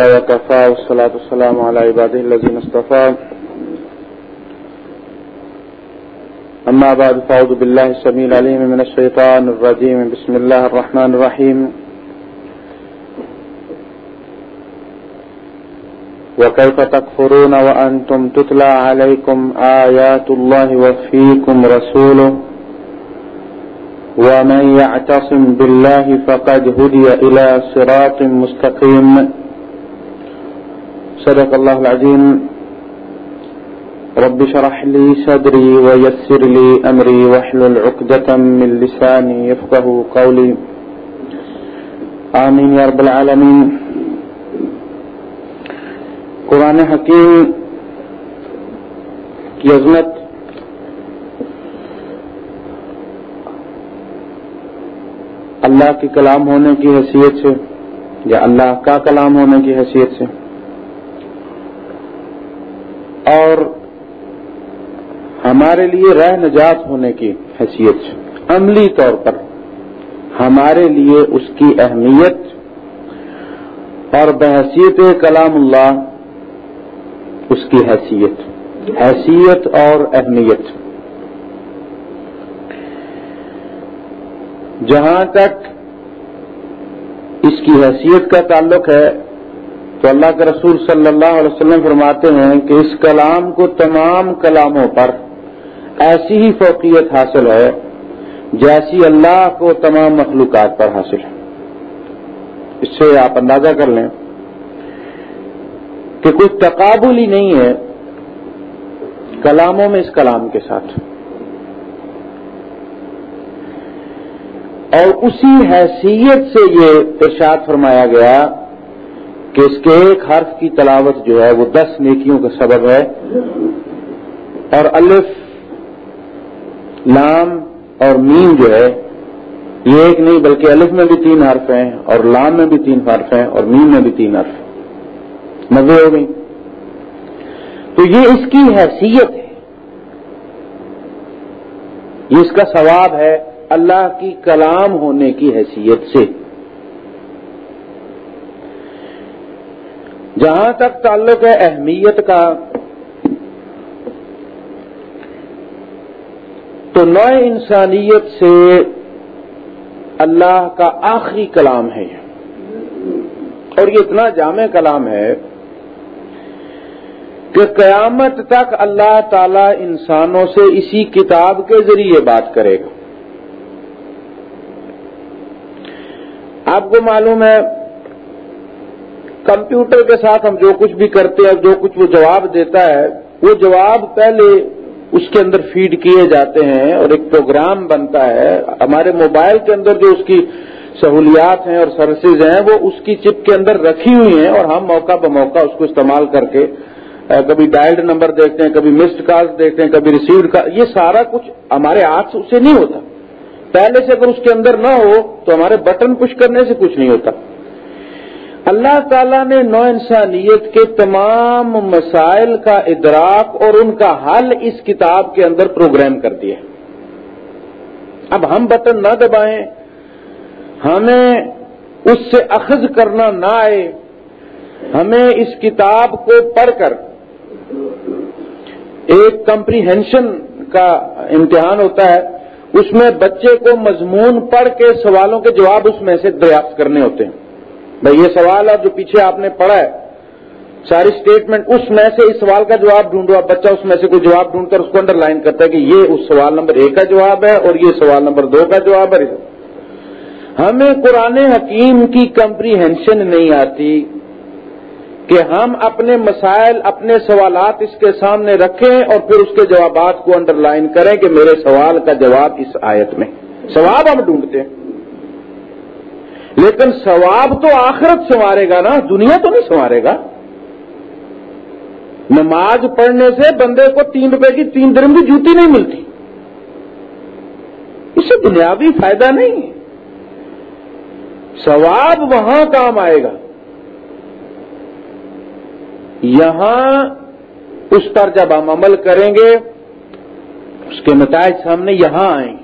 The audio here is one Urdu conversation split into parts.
وكفى والصلاة والسلام على عباده الذين اصطفى أما بعد فأعوذ بالله السميع العليم من الشيطان الرجيم بسم الله الرحمن الرحيم وكيف تكفرون وأنتم تتلى عليكم آيات الله وفيكم رسوله ومن يعتصم بالله فقد هدي إلى صراط مستقيم صدق الله العظيم رب شرح لي صدري ويسر لي أمري واحلل عقدة من لساني يفقه قولي آمين يا رب العالمين قرآن حکیم کی عظمت اللہ کے کلام ہونے کی حیثیت سے یا اللہ کا کلام ہونے کی حیثیت سے اور ہمارے لیے رہ نجات ہونے کی حیثیت عملی طور پر ہمارے لیے اس کی اہمیت اور بحثیت کلام اللہ اس کی حیثیت حیثیت اور اہمیت۔ جہاں تک اس کی حیثیت کا تعلق ہے تو اللہ کے رسول صلی اللہ علیہ وسلم فرماتے ہیں کہ اس کلام کو تمام کلاموں پر ایسی ہی فوقیت حاصل ہے جیسی اللہ کو تمام مخلوقات پر حاصل ہے۔ اس سے آپ اندازہ کر لیں کہ کوئی تقابل ہی نہیں ہے کلاموں میں اس کلام کے ساتھ۔ اور اسی حیثیت سے یہ ارشاد فرمایا گیا کہ اس کے ایک حرف کی تلاوت جو ہے وہ دس نیکیوں کا سبب ہے اور الف، لام اور میم جو ہے، یہ ایک نہیں بلکہ الف میں بھی تین حرف ہیں اور لام میں بھی تین حرف ہیں اور میم میں بھی تین حرف ہیں۔ مزے ہو گئی تو یہ اس کی حیثیت ہے۔ یہ اس کا ثواب ہے اللہ کی کلام ہونے کی حیثیت سے۔ جہاں تک تعلق ہے اہمیت کا، تو نو انسانیت سے اللہ کا آخری کلام ہے۔ اور یہ اتنا جامع کلام ہے کہ قیامت تک اللہ تعالی انسانوں سے اسی کتاب کے ذریعے بات کرے گا۔ آپ کو معلوم ہے کمپیوٹر کے ساتھ ہم جو کچھ بھی کرتے ہیں جو کچھ وہ جواب دیتا ہے، وہ جواب پہلے اس کے اندر فیڈ کیے جاتے ہیں اور ایک پروگرام بنتا ہے۔ ہمارے موبائل کے اندر جو اس کی سہولیات ہیں اور سروسز ہیں، وہ اس کی چپ کے اندر رکھی ہوئی ہیں اور ہم موقع بموقع اس کو استعمال کر کے کبھی ڈائلڈ نمبر دیکھتے ہیں، کبھی مسڈ کال دیکھتے ہیں، کبھی ریسیوڈ کال یہ سارا کچھ ہمارے ہاتھ سے نہیں ہوتا۔ پہلے سے اگر اس کے اندر نہ ہو تو ہمارے بٹن پش کرنے سے کچھ نہیں ہوتا۔ اللہ تعالیٰ نے نو انسانیت کے تمام مسائل کا ادراک اور ان کا حل اس کتاب کے اندر پروگرام کر دیا اب ہم بٹن نہ دبائیں، ہمیں اس سے اخذ کرنا نہ آئے، ہمیں اس کتاب کو پڑھ کر ایک کمپریہنشن کا امتحان ہوتا ہے، اس میں بچے کو مضمون پڑھ کے سوالوں کے جواب اس میں سے دریافت کرنے ہوتے ہیں۔ بھائی یہ سوال اب جو پیچھے آپ نے پڑھا ہے۔ ساری اسٹیٹمنٹ اس میں سے اس سوال کا جواب ڈھونڈو۔ اب بچہ اس میں سے کوئی جواب ڈھونڈ کر اس کو انڈر لائن کرتا ہے کہ یہ اس سوال نمبر ایک کا جواب ہے اور یہ سوال نمبر دو کا جواب ہے۔ ہمیں قرآن حکیم کی کمپریہنشن نہیں آتی کہ ہم اپنے مسائل، اپنے سوالات اس کے سامنے رکھیں اور پھر اس کے جوابات کو انڈر لائن کریں کہ میرے سوال کا جواب اس آیت میں۔ سواب ہم ڈھونڈتے ہیں۔ لیکن ثواب تو آخرت سنوارے گا نا، دنیا تو نہیں سنوارے گا۔ نماز پڑھنے سے بندے کو تین روپے کی تین درم کی جوتی نہیں ملتی۔ اس سے دنیاوی فائدہ نہیں۔ ثواب وہاں کام آئے گا۔ یہاں اس پر جب ہم عمل کریں گے، اس کے نتائج سامنے یہاں آئیں گے۔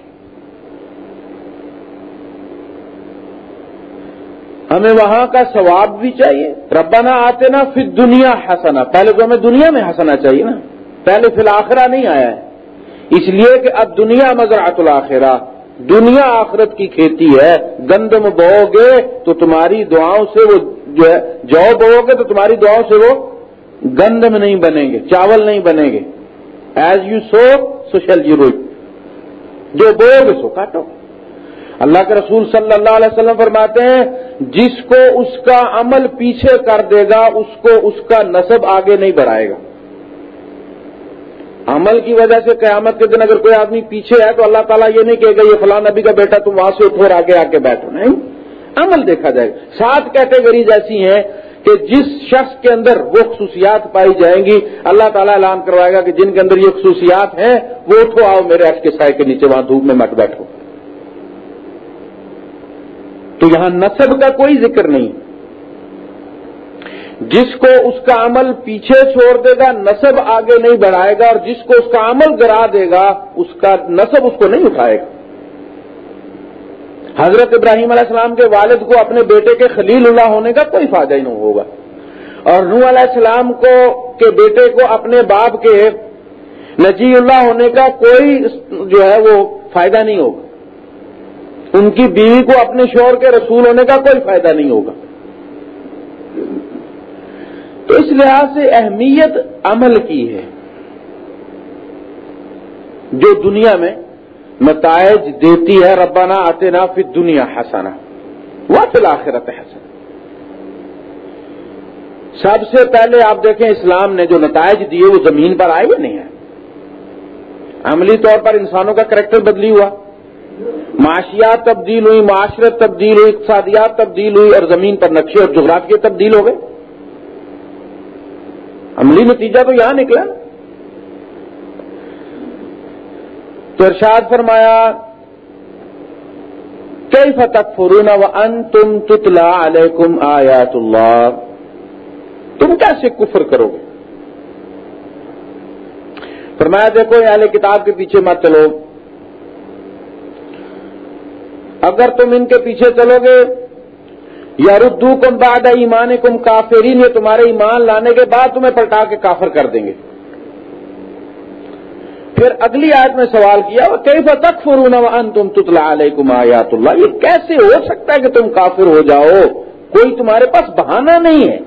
ہمیں وہاں کا ثواب بھی چاہیے۔ ربنا آتے نا پھر دنیا ہنسنا پہلے تو ہمیں دنیا میں ہنسنا چاہیے نا۔ پہلے فی الآخرہ نہیں آیا ہے۔ اس لیے کہ اب دنیا مزرعت الآخرہ دنیا آخرت کی کھیتی ہے۔ گندم بو گے تو تمہاری دعاؤں سے وہ جو ہے، جو بو گے تو تمہاری دعاؤں سے وہ گندم نہیں بنیں گے، چاول نہیں بنیں گے۔ ایز یو سو سوشل روئی جو بو گے سو کاٹو۔ اللہ کے رسول صلی اللہ علیہ وسلم فرماتے ہیں جس کو اس کا عمل پیچھے کر دے گا، اس کو اس کا نصب آگے نہیں بڑھائے گا۔ عمل کی وجہ سے قیامت کے دن اگر کوئی آدمی پیچھے ہے تو اللہ تعالیٰ یہ نہیں کہے گا، یہ فلاں نبی کا بیٹا، تم وہاں سے اٹھو اور آگے آ کے بیٹھو۔ نہیں۔ عمل دیکھا جائے۔ گا سات کیٹیگریز ایسی ہیں کہ جس شخص کے اندر وہ خصوصیات پائی جائیں گی، اللہ تعالیٰ اعلان کروائے گا کہ جن کے اندر یہ خصوصیات ہیں، وہ اٹھو، آؤ میرے عرش کے سائے کے نیچے، وہاں دھوپ میں مت بیٹھو۔ تو یہاں نصب کا کوئی ذکر نہیں۔ جس کو اس کا عمل پیچھے چھوڑ دے گا، نصب آگے نہیں بڑھائے گا، اور جس کو اس کا عمل گرا دے گا، اس کا نصب اس کو نہیں اٹھائے گا۔ حضرت ابراہیم علیہ السلام کے والد کو اپنے بیٹے کے خلیل اللہ ہونے کا کوئی فائدہ ہی نہیں ہوگا۔ اور نو علیہ السلام کو، کے بیٹے کو اپنے باپ کے نجی اللہ ہونے کا کوئی جو ہے وہ فائدہ نہیں ہوگا۔ ان کی بیوی کو اپنے شور کے رسول ہونے کا کوئی فائدہ نہیں ہوگا۔ تو اس لحاظ سے اہمیت عمل کی ہے۔ جو دنیا میں نتائج دیتی ہے ربانہ آتے نا پھر دنیا حسنا وہ فی الآخرت حسن سب سے پہلے آپ دیکھیں اسلام نے جو نتائج دیے، وہ زمین پر آئے یا نہیں ہے عملی طور پر انسانوں کا کریکٹر بدلی ہوا۔ معاشیات تبدیل ہوئی، معاشرت تبدیل ہوئی، اقتصادیات تبدیل ہوئی اور زمین پر نقشے اور جغرافیہ تبدیل ہو گئے۔ عملی نتیجہ تو یہاں نکلا۔ تو ارشاد فرمایا کئی فتح فرون و ان تم تتلا علیکم آیات اللہ؟ تم کیسے کفر کرو گے؟ فرمایا، دیکھو، اہل کتاب کے پیچھے مت چلو۔ اگر تم ان کے پیچھے چلو گے یا ردو کم باد ایمان کم کافرین، یہ تمہارے ایمان لانے کے بعد تمہیں پلٹا کے کافر کر دیں گے۔ پھر اگلی آیت میں سوال کیا وہ کئی فتق فرون تم تتلا علیکم آیات اللہ یہ کیسے ہو سکتا ہے کہ تم کافر ہو جاؤ؟ کوئی تمہارے پاس بہانہ نہیں ہے۔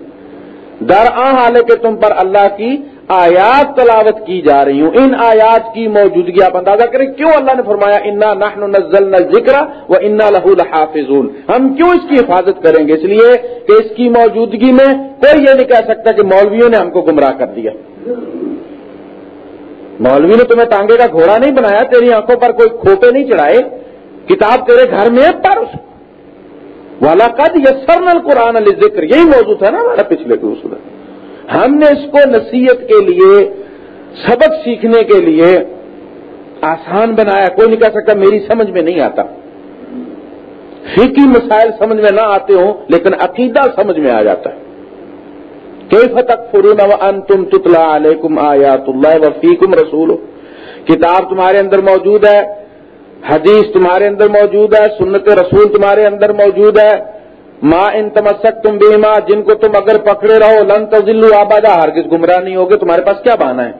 در آ حال کہ تم پر اللہ کی آیات تلاوت کی جا رہی ہوں۔ ان آیات کی موجودگی آپ اندازہ کریں، کیوں اللہ نے فرمایا، انا نحن نزلنا ذکر و انا لہو لحافظون۔ ہم کیوں اس کی حفاظت کریں گے؟ اس لیے کہ اس کی موجودگی میں کوئی یہ نہیں کہہ سکتا کہ مولویوں نے ہم کو گمراہ کر دیا۔ مولوی نے تمہیں ٹانگے کا گھوڑا نہیں بنایا، تیری آنکھوں پر کوئی کھوپے نہیں چڑھائے۔ کتاب تیرے گھر میں پر والا قد یسرن القرآن علی ذکر یہی موجود ہے نا ہمارا پچھلے کو ہم نے اس کو نصیحت کے لیے، سبق سیکھنے کے لیے آسان بنایا۔ کوئی نہیں کہہ سکتا میری سمجھ میں نہیں آتا۔ فکی مسائل سمجھ میں نہ آتے ہوں، لیکن عقیدہ سمجھ میں آ جاتا ہے۔ فتق فرون و ان تم تتلا علیکم آیات اللہ وفیکم رسول کتاب تمہارے اندر موجود ہے، حدیث تمہارے اندر موجود ہے، سنت رسول تمہارے اندر موجود ہے۔ ماں ان تمسک تم بے ماں جن کو تم اگر پکڑے رہو، لن تزلو آبادا ہرگز گمراہ نہیں ہوگے، تمہارے پاس کیا بہانا ہے؟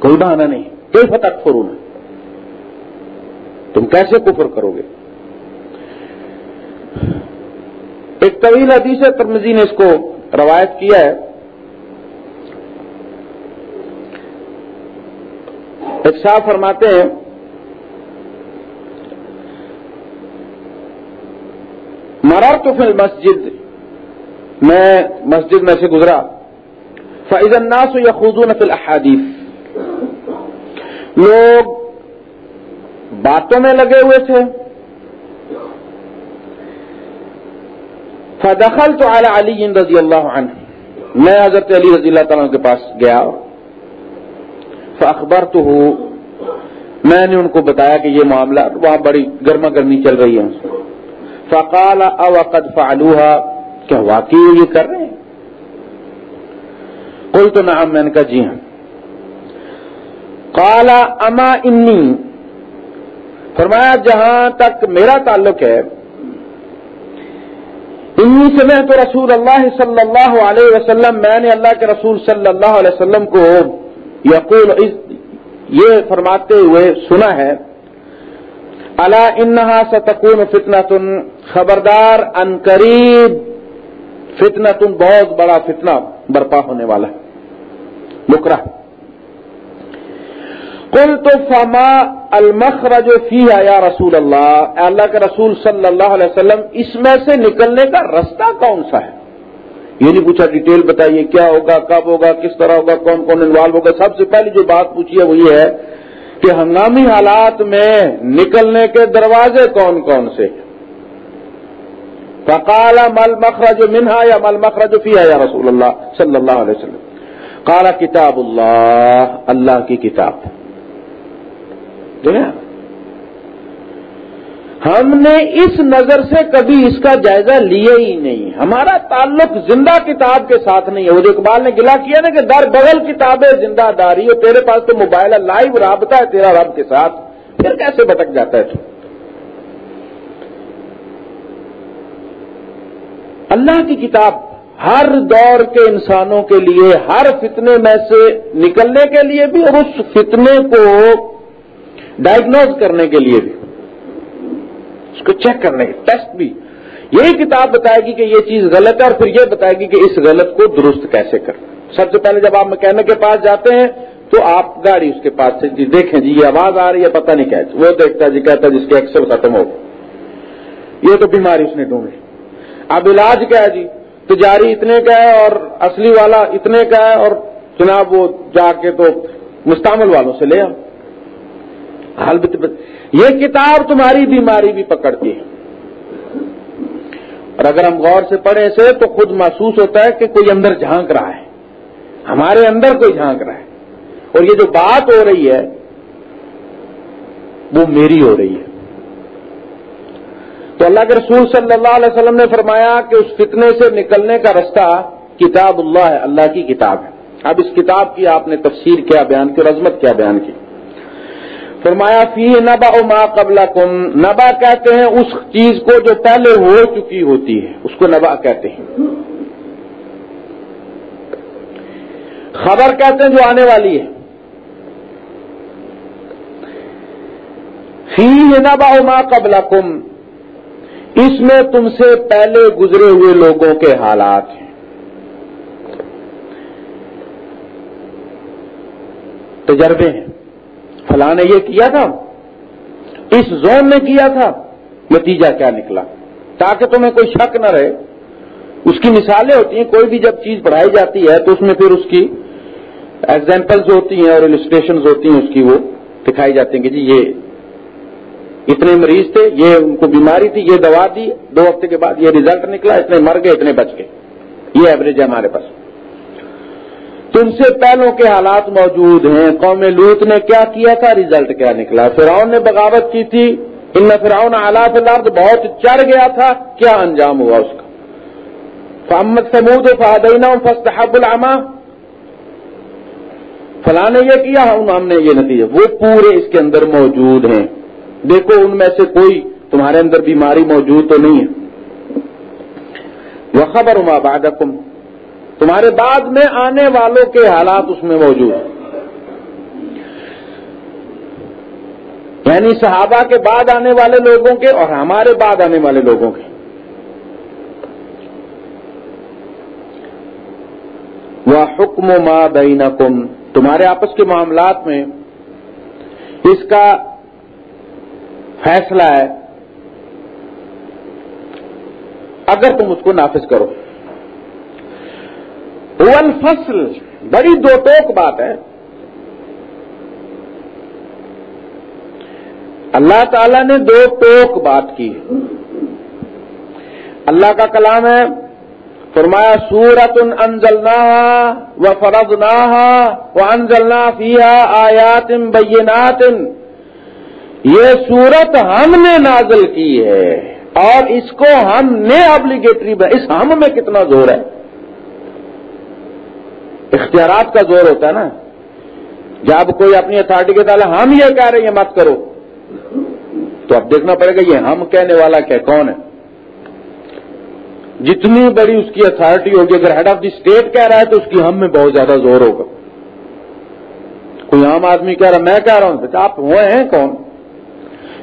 کوئی بہانا نہیں۔ کوئی فتح فرون تم کیسے کفر کرو گے؟ ایک طویل حدیث ترمزی نے اس کو روایت کیا ہے۔ ایک صاحب فرماتے ہیں مرار تو پھر مسجد میں مسجد میں سے گزرا. فیض الناس یا خود نفل لوگ باتوں میں لگے ہوئے تھے. فدخل تو اعلی علی رضی اللہ عنہ میں حضرت علی رضی اللہ تعالیٰ کے پاس گیا. فاخبر تو ہوں میں نے ان کو بتایا کہ یہ معاملہ وہاں بڑی گرما گرمی چل رہی ہے. فقال، اوقد فعلوها؟ کیا واقعی یہ کر رہے ہیں؟ کوئی تو نام میں نے کہا جی ہاں. کالا اما انی؟ فرمایا، جہاں تک میرا تعلق ہے، انی سمے تو رسول اللہ صلی اللہ علیہ وسلم، میں نے اللہ کے رسول صلی اللہ علیہ وسلم کو یقول یہ فرماتے ہوئے سنا ہے اللہ انہا ستکون فتنا تن خبردار ان قریب فتنا تن بہت بڑا فتنہ برپا ہونے والا ہے۔ بکرا کل تو فما المخرج فی یا رسول اللہ اللہ کے رسول صلی اللہ علیہ وسلم، اس میں سے نکلنے کا رستہ کون سا ہے؟ یہ نہیں پوچھا ڈیٹیل بتائیے کیا ہوگا، کب ہوگا، کس طرح ہوگا، کون کون انوالو ہوگا۔ سب سے پہلی جو بات پوچھی ہے وہ یہ ہے کہ ہنگامی حالات میں نکلنے کے دروازے کون کون سے فقال مل مخرج منہا یا مل مخرج فیا یا رسول اللہ صلی اللہ علیہ وسلم. کالا کتاب اللہ اللہ کی کتاب. ہم نے اس نظر سے کبھی اس کا جائزہ لیا ہی نہیں۔ ہمارا تعلق زندہ کتاب کے ساتھ نہیں ہے۔ وہ اقبال نے گلا کیا نا کہ در بغل کتابیں زندہ داری اور تیرے پاس تو موبائل ہے، لائیو رابطہ ہے تیرا رب کے ساتھ۔ پھر کیسے بھٹک جاتا ہے تو؟ اللہ کی کتاب ہر دور کے انسانوں کے لیے، ہر فتنے میں سے نکلنے کے لیے بھی اور اس فتنے کو ڈائگنوز کرنے کے لیے بھی۔ اس کو چیک کرنے کے ٹیسٹ بھی۔ یہی کتاب بتائے گی کہ یہ چیز غلط ہے اور پھر یہ بتائے گی کہ اس غلط کو درست کیسے کر سب سے پہلے جب آپ مکینک کے پاس جاتے ہیں تو آپ گاڑی اس کے پاس سے جی دیکھیں جی یہ آواز آ رہی ہے، پتہ نہیں کیا وہ دیکھتا جی کہتا جس جی کے ایکسل ختم ہو یہ تو بیماری اس نے ڈھونڈی۔ اب علاج کیا ہے جی؟ تجاری اتنے کا ہے اور اصلی والا اتنے کا ہے اور جناب وہ جا کے تو مستعمل والوں سے لے آؤ۔ یہ کتاب تمہاری بیماری بھی پکڑتی ہے۔ اور اگر ہم غور سے پڑھیں سے تو خود محسوس ہوتا ہے کہ کوئی اندر جھانک رہا ہے۔ ہمارے اندر کوئی جھانک رہا ہے۔ اور یہ جو بات ہو رہی ہے وہ میری ہو رہی ہے۔ تو اللہ کے رسول صلی اللہ علیہ وسلم نے فرمایا کہ اس فتنے سے نکلنے کا رستہ کتاب اللہ ہے، اللہ کی کتاب ہے۔ اب اس کتاب کی آپ نے تفسیر کیا، بیان کی اور عظمت کیا، بیان کی۔ فرمایا، فی نبا ما قبل کم نبا کہتے ہیں اس چیز کو جو پہلے ہو چکی ہوتی ہے۔ اس کو نبا کہتے ہیں۔ خبر کہتے ہیں جو آنے والی ہے۔ فی نبا ما قبل کم اس میں تم سے پہلے گزرے ہوئے لوگوں کے حالات ہیں۔ تجربے ہیں۔ فلاں نے یہ کیا تھا؟ اس زون میں کیا تھا؟ نتیجہ کیا نکلا؟ تاکہ تمہیں کوئی شک نہ رہے۔ اس کی مثالیں ہوتی ہیں، کوئی بھی جب چیز پڑھائی جاتی ہے تو اس میں پھر اس کی ایگزامپلز ہوتی ہیں اور السٹریشنز ہوتی ہیں، اس کی وہ دکھائی جاتی ہیں کہ جی یہ اتنے مریض تھے، یہ ان کو بیماری تھی، یہ دوا دی، دو ہفتے کے بعد یہ ریزلٹ نکلا، اتنے مر گئے، اتنے بچ گئے۔ یہ ایوریج ہے ہمارے پاس۔ تم سے پہلوں کے حالات موجود ہیں۔ قوم لوت نے کیا کیا تھا؟ ریزلٹ کیا نکلا؟ فرعون نے بغاوت کی تھی۔ ان فرعون آلات الارض بہت چڑھ گیا تھا۔ کیا انجام ہوا اس کا؟ فامد سمود فادینہ فستحب العما فلاں نے یہ کیا، ہم نے یہ نتیجہ۔ وہ پورے اس کے اندر موجود ہیں۔ دیکھو ان میں سے کوئی تمہارے اندر بیماری موجود تو نہیں ہے۔ وہ خبر ہوں تمہارے بعد میں آنے والوں کے حالات اس میں موجود ہیں۔ یعنی صحابہ کے بعد آنے والے لوگوں کے اور ہمارے بعد آنے والے لوگوں کے۔ وہ حکم ما بینکم تمہارے آپس کے معاملات میں اس کا فیصلہ ہے، اگر تم اس کو نافذ کرو۔ فصل بڑی دو ٹوک بات ہے۔ اللہ تعالی نے دو ٹوک بات کی۔ اللہ کا کلام ہے، فرمایا سورت ان انزلنا و فرد و انزلنا فیا آیات بینات یہ سورت ہم نے نازل کی ہے اور اس کو ہم نے ابلیگیٹری اس ہم میں کتنا زور ہے؟ اختیارات کا زور ہوتا ہے نا۔ جب کوئی اپنی اتارٹی کے تعلق ہم یہ کہہ رہے ہیں مت کرو۔ تو اب دیکھنا پڑے گا، یہ ہم کہنے والا کیا کون ہے؟ جتنی بڑی اس کی اتارٹی ہوگی، اگر ہیڈ آف دی اسٹیٹ کہہ رہا ہے تو اس کی ہم میں بہت زیادہ زور ہوگا۔ کوئی عام آدمی کہہ رہا میں کہہ رہا ہوں آپ ہوئے ہیں کون؟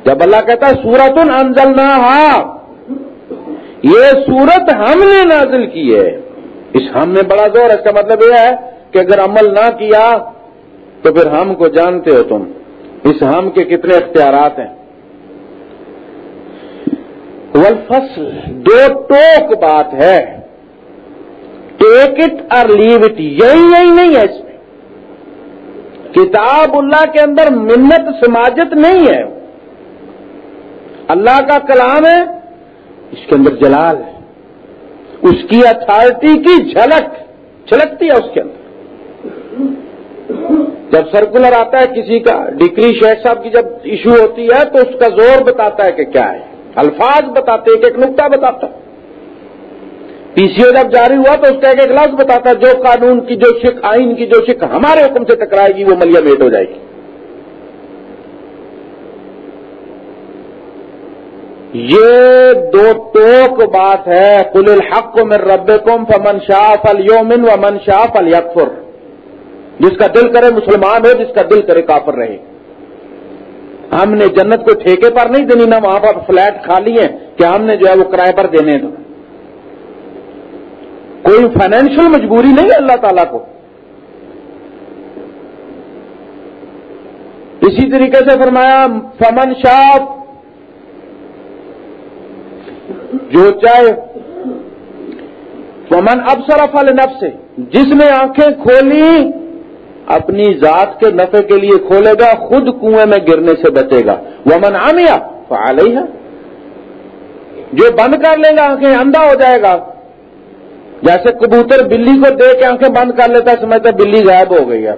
جب اللہ کہتا ہے سورت انزل نہ یہ سورت ہم نے نازل کی ہے۔ اس ہم میں بڑا زور ہے، اس کا مطلب یہ ہے کہ اگر عمل نہ کیا تو پھر ہم کو جانتے ہو تم۔ اس ہم کے کتنے اختیارات ہیں۔ والفصل، دو ٹوک بات ہے۔ ٹیک اٹ اور لیو اٹ یہی یہی نہیں ہے اس میں۔ کتاب اللہ کے اندر منت، سماجت نہیں ہے۔ اللہ کا کلام ہے، اس کے اندر جلال ہے۔ اس کی اتارٹی کی جھلک چھلکتی ہے اس کے اندر۔ جب سرکولر آتا ہے کسی کا ڈگری شیخ صاحب کی جب ایشو ہوتی ہے تو اس کا زور بتاتا ہے کہ کیا ہے۔ الفاظ بتاتے ایک ایک نقطہ بتاتا پی سی او جب جاری ہوا تو اس کا ایک ایک لفظ بتاتا جو قانون کی، جو شک آئین کی، جو شک ہمارے حکم سے ٹکرائے گی، وہ ملیا میٹ ہو جائے گی۔ یہ دو ٹوک بات ہے کل الحق کو میں رب کم فمن شاہ فل یومن و من شاہ فل یکفر جس کا دل کرے مسلمان ہو، جس کا دل کرے کافر رہے۔ ہم نے جنت کو ٹھیکے پر نہیں دینی، نہ وہاں پر فلیٹ خالی ہیں کہ ہم نے جو ہے وہ کرائے پر دینے دو۔ کوئی فائنینشیل مجبوری نہیں ہے اللہ تعالی کو۔ اسی طریقے سے فرمایا، فمن شاہ جو چاہے۔ فمن اب سرف سے جس نے آنکھیں کھولی، اپنی ذات کے نفع کے لیے کھولے گا، خود کنویں میں گرنے سے بچے گا۔ وہ من آمیا فعال ہی جو بند کر لے گا، آنکھیں اندھا ہو جائے گا۔ جیسے کبوتر بلی کو دے کے آنکھیں بند کر لیتا ہے، سمجھتا بلی غائب ہو گئی ہے۔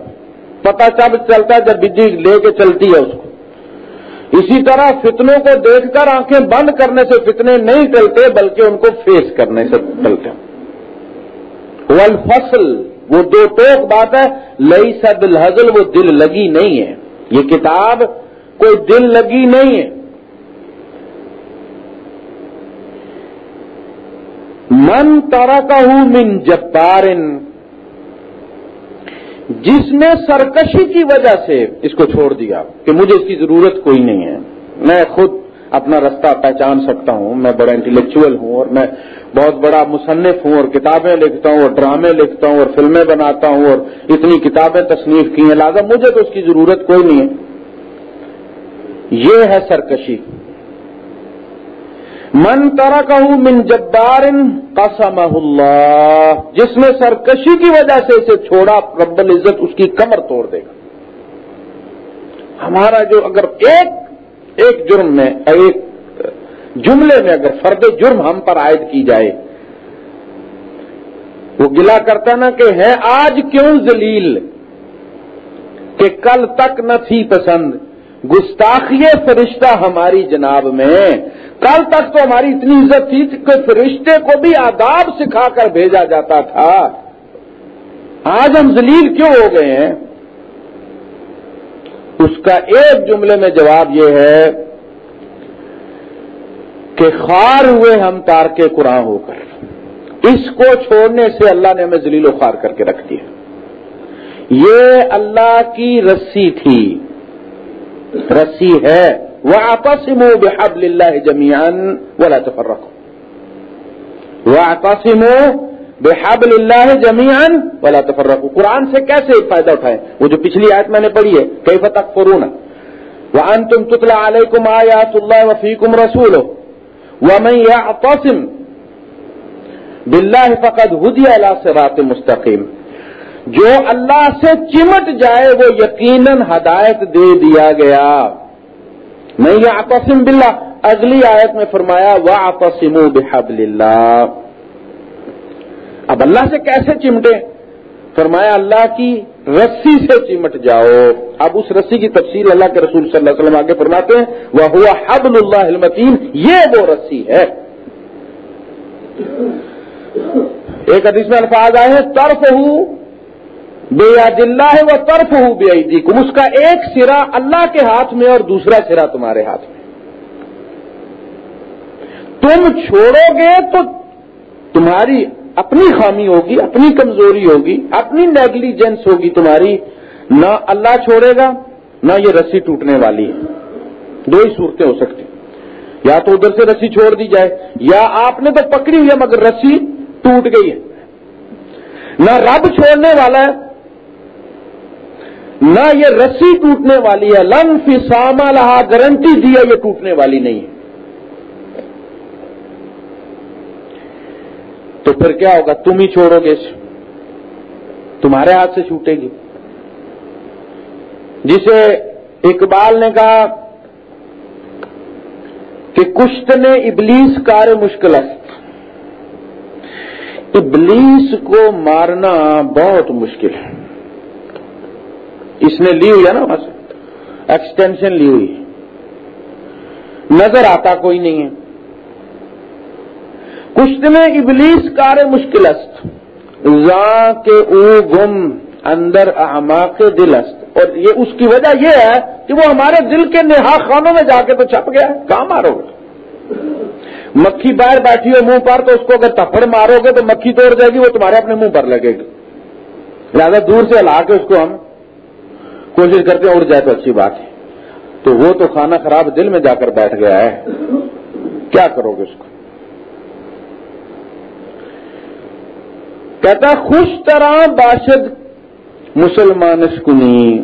پتا کب چلتا ہے جب بلی لے کے چلتی ہے اس کو۔ اسی طرح فتنوں کو دیکھ کر آنکھیں بند کرنے سے فتنے نہیں چلتے، بلکہ ان کو فیس کرنے سے چلتے والفصل، وہ دو ٹوک بات ہے۔ لئی سد الحزل وہ دل لگی نہیں ہے۔ یہ کتاب کوئی دل لگی نہیں ہے۔ من تارا کا ہوں من جبارن جس نے سرکشی کی وجہ سے اس کو چھوڑ دیا کہ مجھے اس کی ضرورت کوئی نہیں ہے، میں خود اپنا رستہ پہچان سکتا ہوں، میں بڑا انٹلیکچوئل ہوں اور میں بہت بڑا مصنف ہوں اور کتابیں لکھتا ہوں اور ڈرامے لکھتا ہوں اور فلمیں بناتا ہوں اور اتنی کتابیں تصنیف کی ہیں، لہٰذا مجھے تو اس کی ضرورت کوئی نہیں ہے۔ یہ ہے سرکشی۔ من ترا من جبار قسم اللہ، جس نے سرکشی کی وجہ سے اسے چھوڑا، رب العزت اس کی کمر توڑ دے گا۔ ہمارا جو اگر ایک ایک جرم میں، ایک جملے میں اگر فرد جرم ہم پر عائد کی جائے، وہ گلا کرتا نا کہ ہے آج کیوں ذلیل؟ کہ کل تک نہ تھی پسند۔ گستاخی فرشتہ ہماری جناب میں۔ کل تک تو ہماری اتنی عزت تھی کہ فرشتے کو بھی آداب سکھا کر بھیجا جاتا تھا۔ آج ہم ذلیل کیوں ہو گئے ہیں؟ اس کا ایک جملے میں جواب یہ ہے کہ خار ہوئے ہم تار کے قرآن ہو کر۔ اس کو چھوڑنے سے اللہ نے ہمیں زلیل و خار کر کے رکھ دیا۔ یہ اللہ کی رسی تھی۔ رسی ہے۔ وہ آپس مو بحب اللہ جمیان والا تفر رکھو وہ آپس مو بحب اللہ جمیان والا تفر رکھو قرآن سے کیسے فائدہ اٹھائے؟ وہ جو پچھلی آیت میں نے پڑھی ہے کئی فتح فرونا وہ ان تم تتلا علیکم آیات اللہ وفیکم رسول ہو ومن يعتصم بالله فقد هدي الى صراط مستقیم جو اللہ سے چمٹ جائے وہ یقیناً ہدایت دے دیا گیا۔ نہیں آتسم باللہ، اگلی آیت میں فرمایا وہ آتسم بحبل اللہ۔ اب اللہ سے کیسے چمٹے؟ فرمایا، اللہ کی رسی سے چمٹ جاؤ۔ اب اس رسی کی تفصیل اللہ کے رسول صلی اللہ علیہ وسلم آگے فرماتے ہیں وہ ہوا حبل اللہ المتین یہ وہ رسی ہے۔ ایک حدیث میں الفاظ آئے ہیں ترف ہوں بے یاد اللہ ہے وہ ترف ہوں بے عیدی اس کا ایک سرا اللہ کے ہاتھ میں اور دوسرا سرا تمہارے ہاتھ میں۔ تم چھوڑو گے تو تمہاری اپنی خامی ہوگی، اپنی کمزوری ہوگی، اپنی نیگلیجنس ہوگی تمہاری۔ نہ اللہ چھوڑے گا، نہ یہ رسی ٹوٹنے والی ہے۔ دو ہی صورتیں ہو سکتی۔ یا تو ادھر سے رسی چھوڑ دی جائے، یا آپ نے تو پکڑی ہوئی ہے مگر رسی ٹوٹ گئی ہے۔ نہ رب چھوڑنے والا ہے نہ یہ رسی ٹوٹنے والی ہے لنگ فی ساما لہا گارنٹی دیا یہ ٹوٹنے والی نہیں ہے۔ تو پھر کیا ہوگا؟ تم ہی چھوڑو گے تمہارے ہاتھ سے چھوٹے گی۔ جسے اقبال نے کہا کہ کشت نے ابلیس کار مشکل ابلیس کو مارنا بہت مشکل ہے۔ اس نے لی ہوئی ہے نا وہاں سے۔ ایکسٹینشن لی ہوئی نظر آتا کوئی نہیں ہے۔ کشت میں ابلیس کار مشکل است کے او گم اندر احماق دلست۔ اور یہ اس کی وجہ یہ ہے کہ وہ ہمارے دل کے نہا خانوں میں جا کے تو چھپ گیا۔ کہاں مارو گے؟ مکھی باہر بیٹھی ہو منہ پر تو اس کو اگر تپڑ مارو گے تو مکھی توڑ جائے گی، وہ تمہارے اپنے منہ پر لگے گی۔ زیادہ دور سے ہلا کے اس کو ہم کوشش کرتے ہیں اڑ جائے تو اچھی بات ہے۔ تو وہ تو کھانا خراب دل میں جا کر بیٹھ گیا ہے۔ کیا کرو گے اس کو؟ کہتا خوش طرح باشد مسلمان اسکنی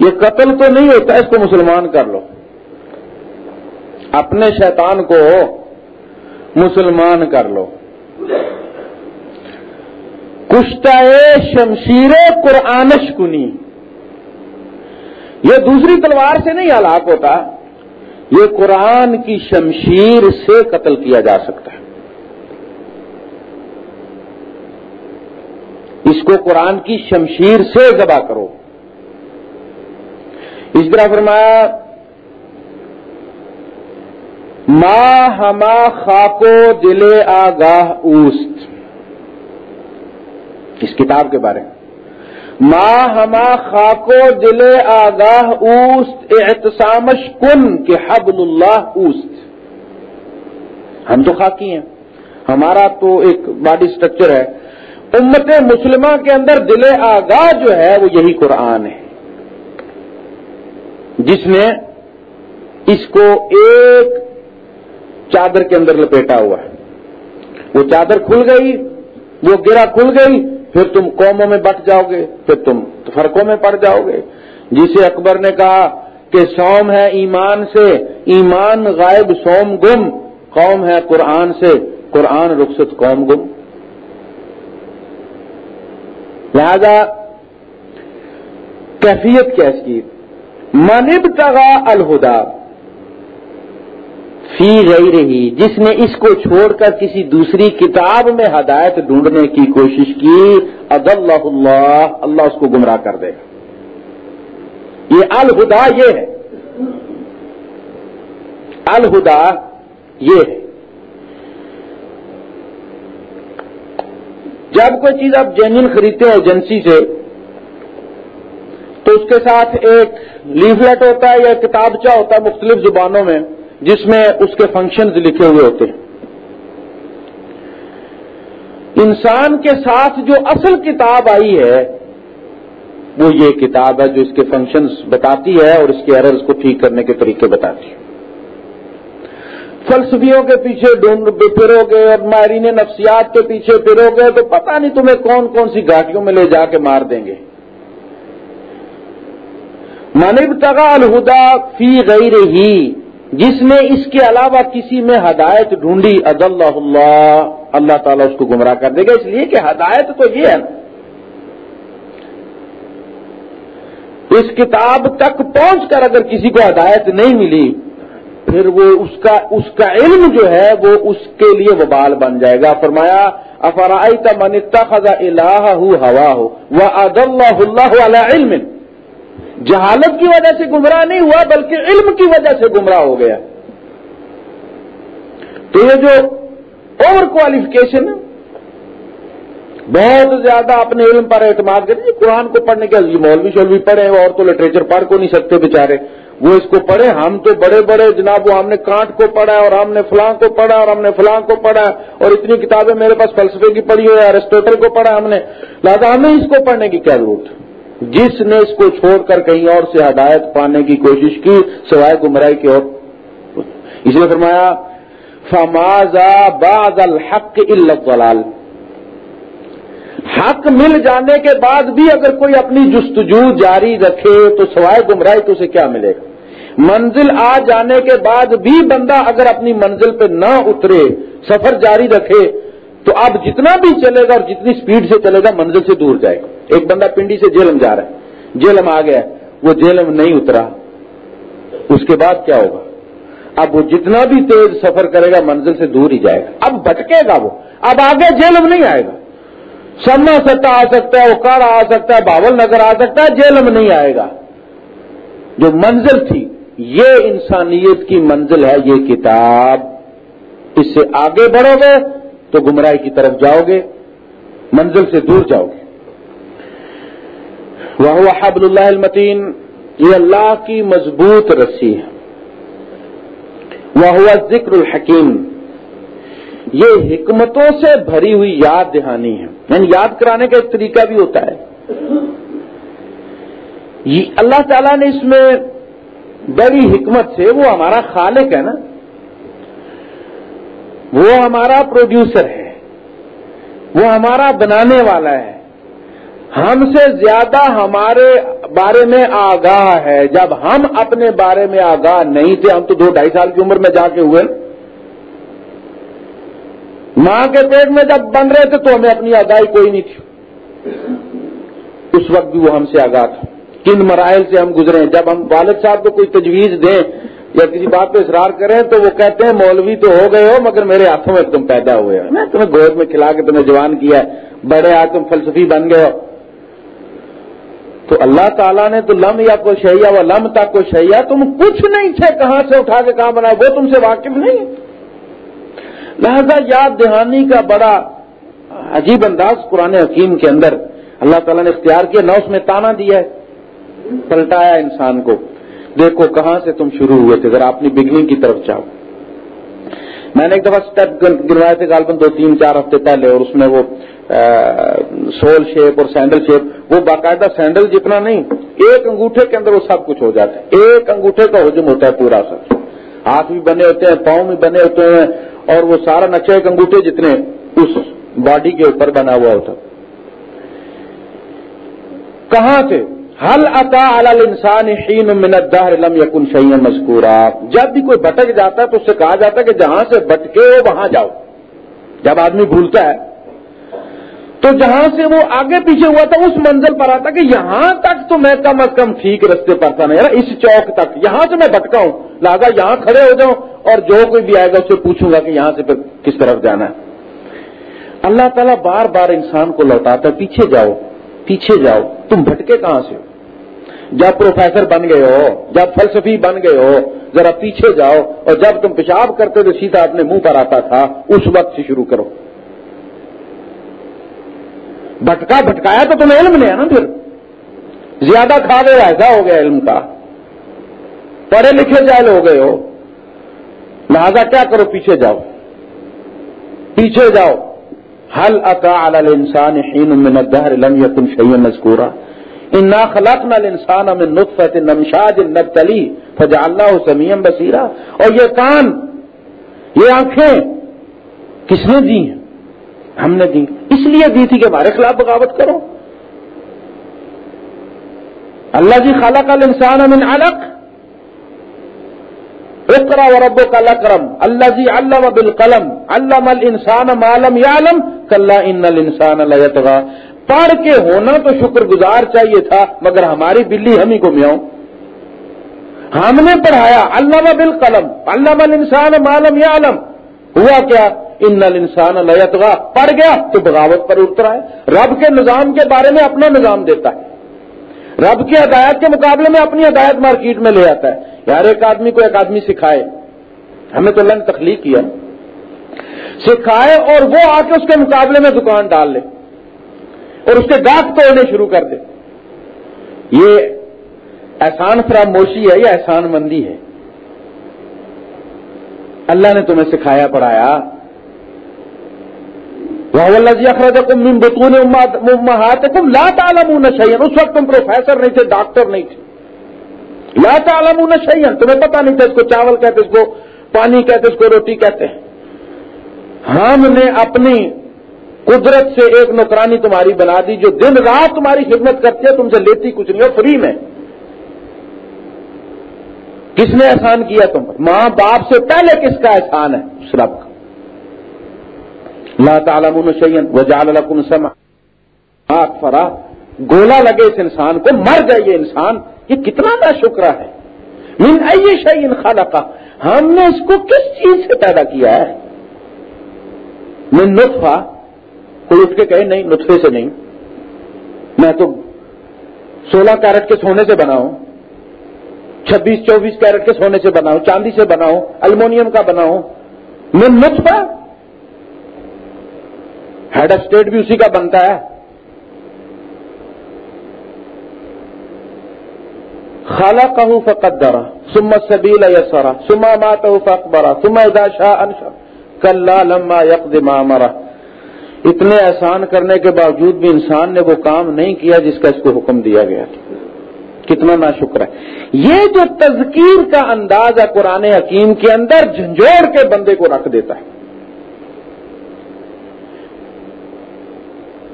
یہ قتل تو نہیں ہوتا، اس کو مسلمان کر لو۔ اپنے شیطان کو مسلمان کر لو۔ کشتہ شمشیر قرآنش کنی۔ یہ دوسری تلوار سے نہیں ہلاک ہوتا، یہ قرآن کی شمشیر سے قتل کیا جا سکتا ہے۔ اس کو قرآن کی شمشیر سے ذبح کرو۔ اس طرح فرمایا ماں ہما خاکو دل آگاہ اوست۔ اس کتاب کے بارے میں۔ ماں ہما خاکو دل آگاہ اوست احتسامش کن کے حبل اللہ اوست۔ ہم تو خاکی ہیں۔ ہمارا تو ایک باڈی اسٹرکچر ہے۔ امت مسلمہ کے اندر دل آگاہ جو ہے وہ یہی قرآن ہے۔ جس نے اس کو ایک چادر کے اندر لپیٹا ہوا ہے۔ وہ چادر کھل گئی، وہ گرا کھل گئی پھر تم قوموں میں بٹ جاؤ گے، پھر تم فرقوں میں پڑ جاؤ گے۔ جسے اکبر نے کہا کہ سوم ہے ایمان سے، ایمان غائب سوم گم، قوم ہے قرآن سے، قرآن رخصت قوم گم۔ لہذا کیفیت کیا اس کی؟ منب تغا الہدا فی رہی رہی جس نے اس کو چھوڑ کر کسی دوسری کتاب میں ہدایت ڈھونڈنے کی کوشش کی اد اللہ اللہ اللہ اس کو گمراہ کر دے۔ گا یہ الہدا یہ ہے۔ الہدا یہ ہے۔ جب کوئی چیز آپ جینئن خریدتے ہیں ایجنسی سے، تو اس کے ساتھ ایک لیفلیٹ ہوتا ہے یا کتابچہ ہوتا ہے مختلف زبانوں میں جس میں اس کے فنکشنز لکھے ہوئے ہوتے ہیں۔ انسان کے ساتھ جو اصل کتاب آئی ہے، وہ یہ کتاب ہے جو اس کے فنکشنز بتاتی ہے اور اس کے ایررز کو ٹھیک کرنے کے طریقے بتاتی ہے۔ فلسفیوں کے پیچھے ڈھونڈ پھرو گے اور ماہرین نفسیات کے پیچھے پھرو گے تو پتہ نہیں تمہیں کون کون سی گاٹیوں میں لے جا کے مار دیں گے۔ منب تگا الہدا فی غیر ہی جس نے اس کے علاوہ کسی میں ہدایت ڈھونڈی عد اللہ اللہ اللہ تعالیٰ اس کو گمراہ کر دے گا۔ اس لیے کہ ہدایت تو یہ ہے نا۔ اس کتاب تک پہنچ کر اگر کسی کو ہدایت نہیں ملی، پھر وہ اس کا اس کا علم جو ہے وہ اس کے لیے وبال بن جائے گا۔ فرمایا افرائی تمنتا خزا اللہ ہوا ہو وہ اد اللہ اللہ علم۔ جہالت کی وجہ سے گمراہ نہیں ہوا بلکہ علم کی وجہ سے گمراہ ہو گیا۔ تو یہ جو اوور کوالیفکیشن بہت زیادہ اپنے علم پر اعتماد کریں۔ قرآن کو پڑھنے کے مولوی شولوی پڑھے، اور تو لٹریچر پڑھ کو نہیں سکتے بےچارے وہ اس کو پڑھے، ہم تو بڑے بڑے، جناب، وہ ہم نے کانٹ کو پڑھا اور ہم نے فلاں کو پڑھا اور ہم نے فلاں کو پڑھا اور اتنی کتابیں میرے پاس فلسفے کی پڑھی ہوئی ارسٹوٹل کو پڑھا ہم نے۔ لہٰذا ہمیں اس کو پڑھنے کی کیا ضرورت ہے؟ جس نے اس کو چھوڑ کر کہیں اور سے ہدایت پانے کی کوشش کی سوائے گمراہی کی اور۔ اس نے فرمایا فمازا باز الحق الضلال۔ حق مل جانے کے بعد بھی اگر کوئی اپنی جستجو جاری رکھے تو سوائے گمراہی تو اسے کیا ملے گا؟ منزل آ جانے کے بعد بھی بندہ اگر اپنی منزل پہ نہ اترے، سفر جاری رکھے تو اب جتنا بھی چلے گا اور جتنی سپیڈ سے چلے گا منزل سے دور جائے گا۔ ایک بندہ پنڈی سے جیلم جا رہا ہے۔ جیلم آ گیا وہ جیلم نہیں اترا۔ اس کے بعد کیا ہوگا؟ اب وہ جتنا بھی تیز سفر کرے گا، منزل سے دور ہی جائے گا۔ اب بھٹکے گا وہ۔ اب آگے جیلم نہیں آئے گا۔ سما ستا آ سکتا ہے، اوکارا آ سکتا ہے باول نگر آ سکتا ہے، جیلم نہیں آئے گا۔ جو منزل تھی، یہ انسانیت کی منزل ہے، یہ کتاب۔ اس سے آگے بڑھو گے۔ تو گمراہی کی طرف جاؤ گے، منزل سے دور جاؤ گے۔ وہ حبل اللہ المتین یہ اللہ کی مضبوط رسی ہے۔ وہ ہوا ذکر الحکیم یہ حکمتوں سے بھری ہوئی یاد دہانی ہے۔ یعنی یاد کرانے کا ایک طریقہ بھی ہوتا ہے۔ اللہ تعالیٰ نے اس میں بڑی حکمت سے، وہ ہمارا خالق ہے نا وہ ہمارا پروڈیوسر ہے، وہ ہمارا بنانے والا ہے۔ ہم سے زیادہ ہمارے بارے میں آگاہ ہے۔ جب ہم اپنے بارے میں آگاہ نہیں تھے، ہم تو دو ڈھائی سال کی عمر میں جا کے ہوئے۔ ماں کے پیٹ میں جب بن رہے تھے تو ہمیں اپنی آگاہی کوئی نہیں تھی۔ اس وقت بھی وہ ہم سے آگاہ تھا۔ کن مراحل سے ہم گزرے ہیں؟ جب ہم والد صاحب کو کوئی تجویز دیں یا کسی بات پہ اصرار کریں تو وہ کہتے ہیں مولوی تو ہو گئے ہو، مگر میرے ہاتھوں میں تم پیدا ہوئے ہو۔ میں تمہیں گود میں کھلا کے تمہیں جوان کیا ہے۔ بڑے آج تم فلسفی بن گئے ہو۔ تو اللہ تعالیٰ نے تو لم یا کو شہیا وہ لم تک کو شہیا تم کچھ نہیں تھے کہاں سے اٹھا کے کہاں بنا، وہ تم سے واقف نہیں۔ لہذا یاد دہانی کا بڑا عجیب انداز قرآن حکیم کے اندر اللہ تعالیٰ نے اختیار کیا، نہ اس میں تانا دیا ہے، پلٹایا انسان کو۔ دیکھو کہاں سے تم شروع ہوئے تھے ذرا اپنی بگننگ کی طرف جاؤ۔ میں نے ایک دفعہ اسٹیپ گنوائے تھے، غالباً دو تین چار ہفتے پہلے، اور اس میں وہ سول شیپ اور سینڈل شیپ وہ باقاعدہ سینڈل جتنا نہیں، ایک انگوٹھے کے اندر وہ سب کچھ ہو جاتا ہے۔ ایک انگوٹھے کا حجم ہوتا ہے پورا سر۔ ہاتھ بھی بنے ہوتے ہیں، پاؤں بھی بنے ہوتے ہیں، اور وہ سارا نقشہ ایک انگوٹھے جتنے اس باڈی کے اوپر بنا ہوا ہوتا۔ کہاں سے حل عطا انسان شین منت لم یقن شعین مذکورا جب بھی کوئی بھٹک جاتا ہے تو اس سے کہا جاتا ہے کہ جہاں سے بٹکے وہاں جاؤ۔ جب آدمی بھولتا ہے، تو جہاں سے وہ آگے پیچھے ہوا تھا، اس منزل پر آتا کہ یہاں تک تو میں کم از کم ٹھیک رستے پر تھا۔ نہیں اس چوک تک، یہاں سے میں بٹکا ہوں۔ لہٰذا یہاں کھڑے ہو جاؤں اور جو کوئی بھی آئے گا، اسے پوچھوں گا کہ یہاں سے پھر کس طرف جانا ہے۔ اللہ تعالیٰ بار بار انسان کو لوٹاتا پیچھے جاؤ پیچھے جاؤ، تم بھٹکے کہاں سے ہو؟ جب پروفیسر بن گئے ہو، جب فلسفی بن گئے ہو، ذرا پیچھے جاؤ اور جب تم پیشاب کرتے تو سیدھا اپنے منہ پر آتا تھا، اس وقت سے شروع کرو۔ بھٹکا بھٹکایا تو تمہیں علم لیا نا پھر۔ زیادہ کھا گئے، ایسا ہو گیا علم کا۔ پڑھے لکھے جائل ہو گئے ہو۔ لہذا کیا کرو، پیچھے جاؤ۔ پیچھے جاؤ۔ حل اکا انسان لم یکن شعین مذکورا؟ انا خلق نل انسان امن نطفت نمشاد نب تلی فجا اللہ سمیم بصیرہ اور یہ کان، یہ آنکھیں کس نے دی؟ ہیں ہم نے دی۔ اس لیے دی تھی کہ ہمارے خلاف بغاوت کرو۔ اللہ جی خالہ کل انسان امن الگ اقرا و رب کا کرم اللہ جی اللہ بال قلم اللہ مل انسان مالم یالم کل ان انسان اللہ پڑھ کے ہونا تو شکر گزار چاہیے تھا، مگر ہماری بلی ہم ہی کو میاؤں۔ ہم نے پڑھایا اللہ بال قلم اللہ مل انسان مالم یا عالم ہوا کیا؟ ان انسان لیتغا پڑ گیا تو بغاوت پر اترا ہے رب کے نظام کے بارے میں اپنا نظام دیتا ہے۔ رب کی ہدایت کے مقابلے میں اپنی ہدایت مارکیٹ میں لے آتا ہے۔ یار، ایک آدمی کو ایک آدمی سکھائے۔ ہمیں تو اللہ نے تخلیق کیا۔ سکھائے اور وہ آ کے اس کے مقابلے میں دکان ڈال لے۔ اور اس کے گاہک توڑنے شروع کر دے۔ یہ احسان فراموشی ہے یا احسان مندی ہے۔ اللہ نے تمہیں سکھایا، پڑھایا۔ بتون تم لا تعلمون شيئا۔ اس وقت تم پروفیسر نہیں تھے، ڈاکٹر نہیں تھے۔ لا تعلمون شيئا۔ تمہیں پتہ نہیں تھا اس کو چاول کہتے، اس کو پانی کہتے، اس کو روٹی کہتے۔ ہیں ہم نے اپنی قدرت سے ایک نوکرانی تمہاری بنا دی، جو دن رات تمہاری خدمت کرتی ہے، تم سے لیتی کچھ نہیں ہو فری میں۔ کس نے احسان کیا تم پر؟ ماں باپ سے پہلے کس کا احسان ہے؟ اس رب کا۔ اللہ تعالیٰ شیئن وجال الکن سما فرا، گولا لگے اس انسان کو، مر جائے یہ انسان۔ یہ کتنا نا شکرا ہے۔ من ائی شعین خالہ کا ہم نے اس کو کس چیز سے پیدا کیا ہے؟ من نطفہ۔ کوئی اٹھ کے کہے، نہیں، نطفے سے نہیں۔ میں تو سولہ کیرٹ کے سونے سے بنا ہوں، چھبیس، چوبیس کیرٹ کے سونے سے بنا ہوں، چاندی سے بنا ہوں، المونیم کا بنا ہوں۔ من نطفہ؟ ہیڈ آف اسٹیٹ بھی اسی کا بنتا ہے۔ خالہ کہ فقت درا سما سبیلا یسرا سما مات فقبرا سما ادا شاہ انشا کل لما یک دما مرا اتنے احسان کرنے کے باوجود بھی انسان نے وہ کام نہیں کیا جس کا اس کو حکم دیا گیا کتنا نا شکر ہے۔ یہ جو تذکیر کا انداز ہے قرآن حکیم کے اندر، جھنجھوڑ کے بندے کو رکھ دیتا ہے۔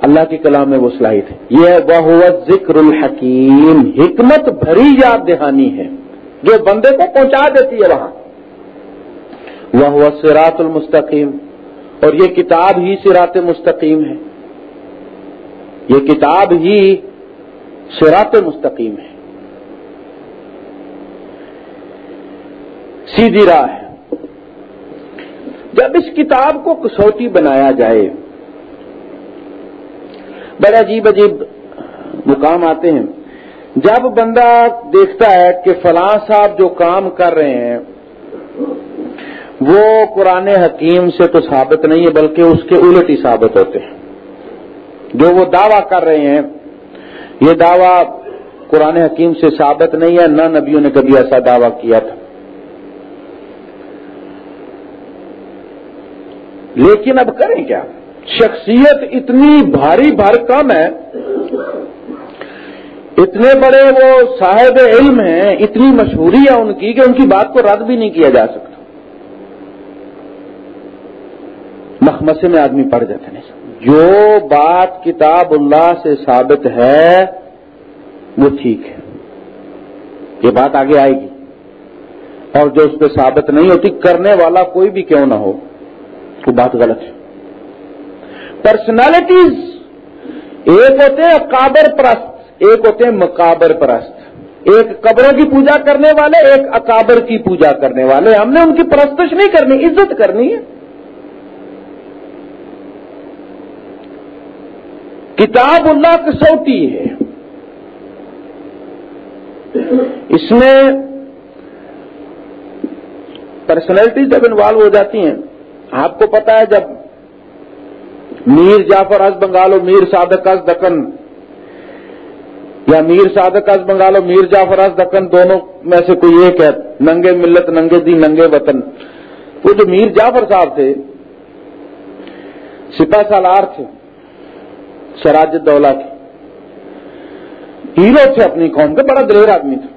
اللہ کی کلام میں وہ صلاحیت ہے۔ یہ وہ ذکر الحکیم حکمت بھری یاد دہانی ہے۔ جو بندے کو پہنچا دیتی ہے وہاں۔ وہ ہوا سرات المستقیم اور یہ کتاب ہی سرات مستقیم ہے۔ یہ کتاب ہی سرات مستقیم ہے۔ سیدھی راہ ہے۔ جب اس کتاب کو کسوٹی بنایا جائے، بڑے عجیب عجیب مقام آتے ہیں۔ جب بندہ دیکھتا ہے کہ فلاں صاحب جو کام کر رہے ہیں وہ قرآن حکیم سے تو ثابت نہیں ہے، بلکہ اس کے الٹ ہی ثابت ہوتے ہیں۔ جو وہ دعویٰ کر رہے ہیں، یہ دعویٰ قرآن حکیم سے ثابت نہیں ہے، نہ نبیوں نے کبھی ایسا دعویٰ کیا تھا۔ لیکن اب کریں کیا؟ شخصیت اتنی بھاری بھرکم ہے، اتنے بڑے وہ صاحب علم ہیں، اتنی مشہوری ہے ان کی کہ ان کی بات کو رد بھی نہیں کیا جا سکتا۔ مخمسے میں آدمی پڑ جاتے ہیں جو بات کتاب اللہ سے ثابت ہے، وہ ٹھیک ہے۔ یہ بات آگے آئے گی۔ اور جو اس پہ ثابت نہیں ہوتی، کرنے والا کوئی بھی کیوں نہ ہو، وہ بات غلط ہے۔ پرسنالٹیز ایک ہوتے ہیں اکابر پرست، ایک ہوتے ہیں مقابر پرست۔ ایک قبروں کی پوجا کرنے والے، ایک اکابر کی پوجا کرنے والے۔ ہم نے ان کی پرستش نہیں کرنی، عزت کرنی ہے۔ کتاب اللہ کسوٹی ہے۔ اس میں پرسنالٹیز جب انوالو ہو جاتی ہیں، آپ کو پتا ہے جب میر جعفر از بنگالو میر صادق از دکن، یا میر صادق از بنگالو میر جعفر از دکن دونوں میں سے کوئی ایک ہے، ننگے ملت، ننگے دی ننگے وطن۔ وہ جو میر جعفر صاحب تھے سپا سالار تھے۔ شراج دولہ کے ہیرو تھے اپنی قوم کے، بڑا دلیر آدمی تھا۔